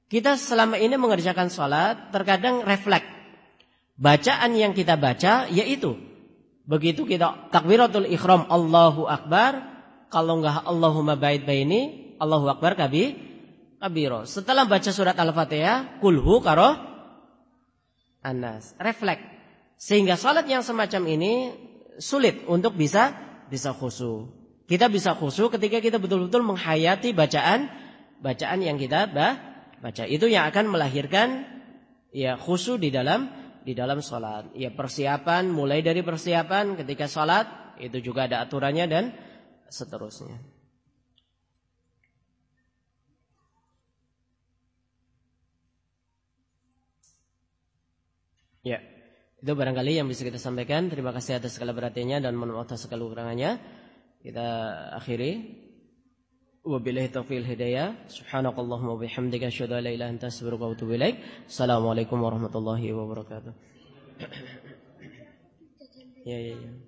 Kita selama ini mengerjakan sholat terkadang refleks. Bacaan yang kita baca yaitu Begitu kita takbiratul ikhram Allahu Akbar, kalau enggak Allahumma bait baini, Allahu Akbar kabi kabiro. Setelah baca surat Al-Fatihah, kulhu karo anas. Refleks. Sehingga salat yang semacam ini sulit untuk bisa bisa khusyuk. Kita bisa khusyuk ketika kita betul-betul menghayati bacaan bacaan yang kita baca. Itu yang akan melahirkan ya khusyuk di dalam di dalam sholat. Ya persiapan, mulai dari persiapan ketika sholat, itu juga ada aturannya dan seterusnya. Ya, itu barangkali yang bisa kita sampaikan. Terima kasih atas segala perhatiannya dan mohon maaf atas segala kekurangannya. Kita akhiri. Wabillahi taufiq hidayah. Subhanakallahumma bihamdika asyhadu an la ilaha anta. Assalamualaikum warahmatullahi wabarakatuh. <coughs> ya ya ya.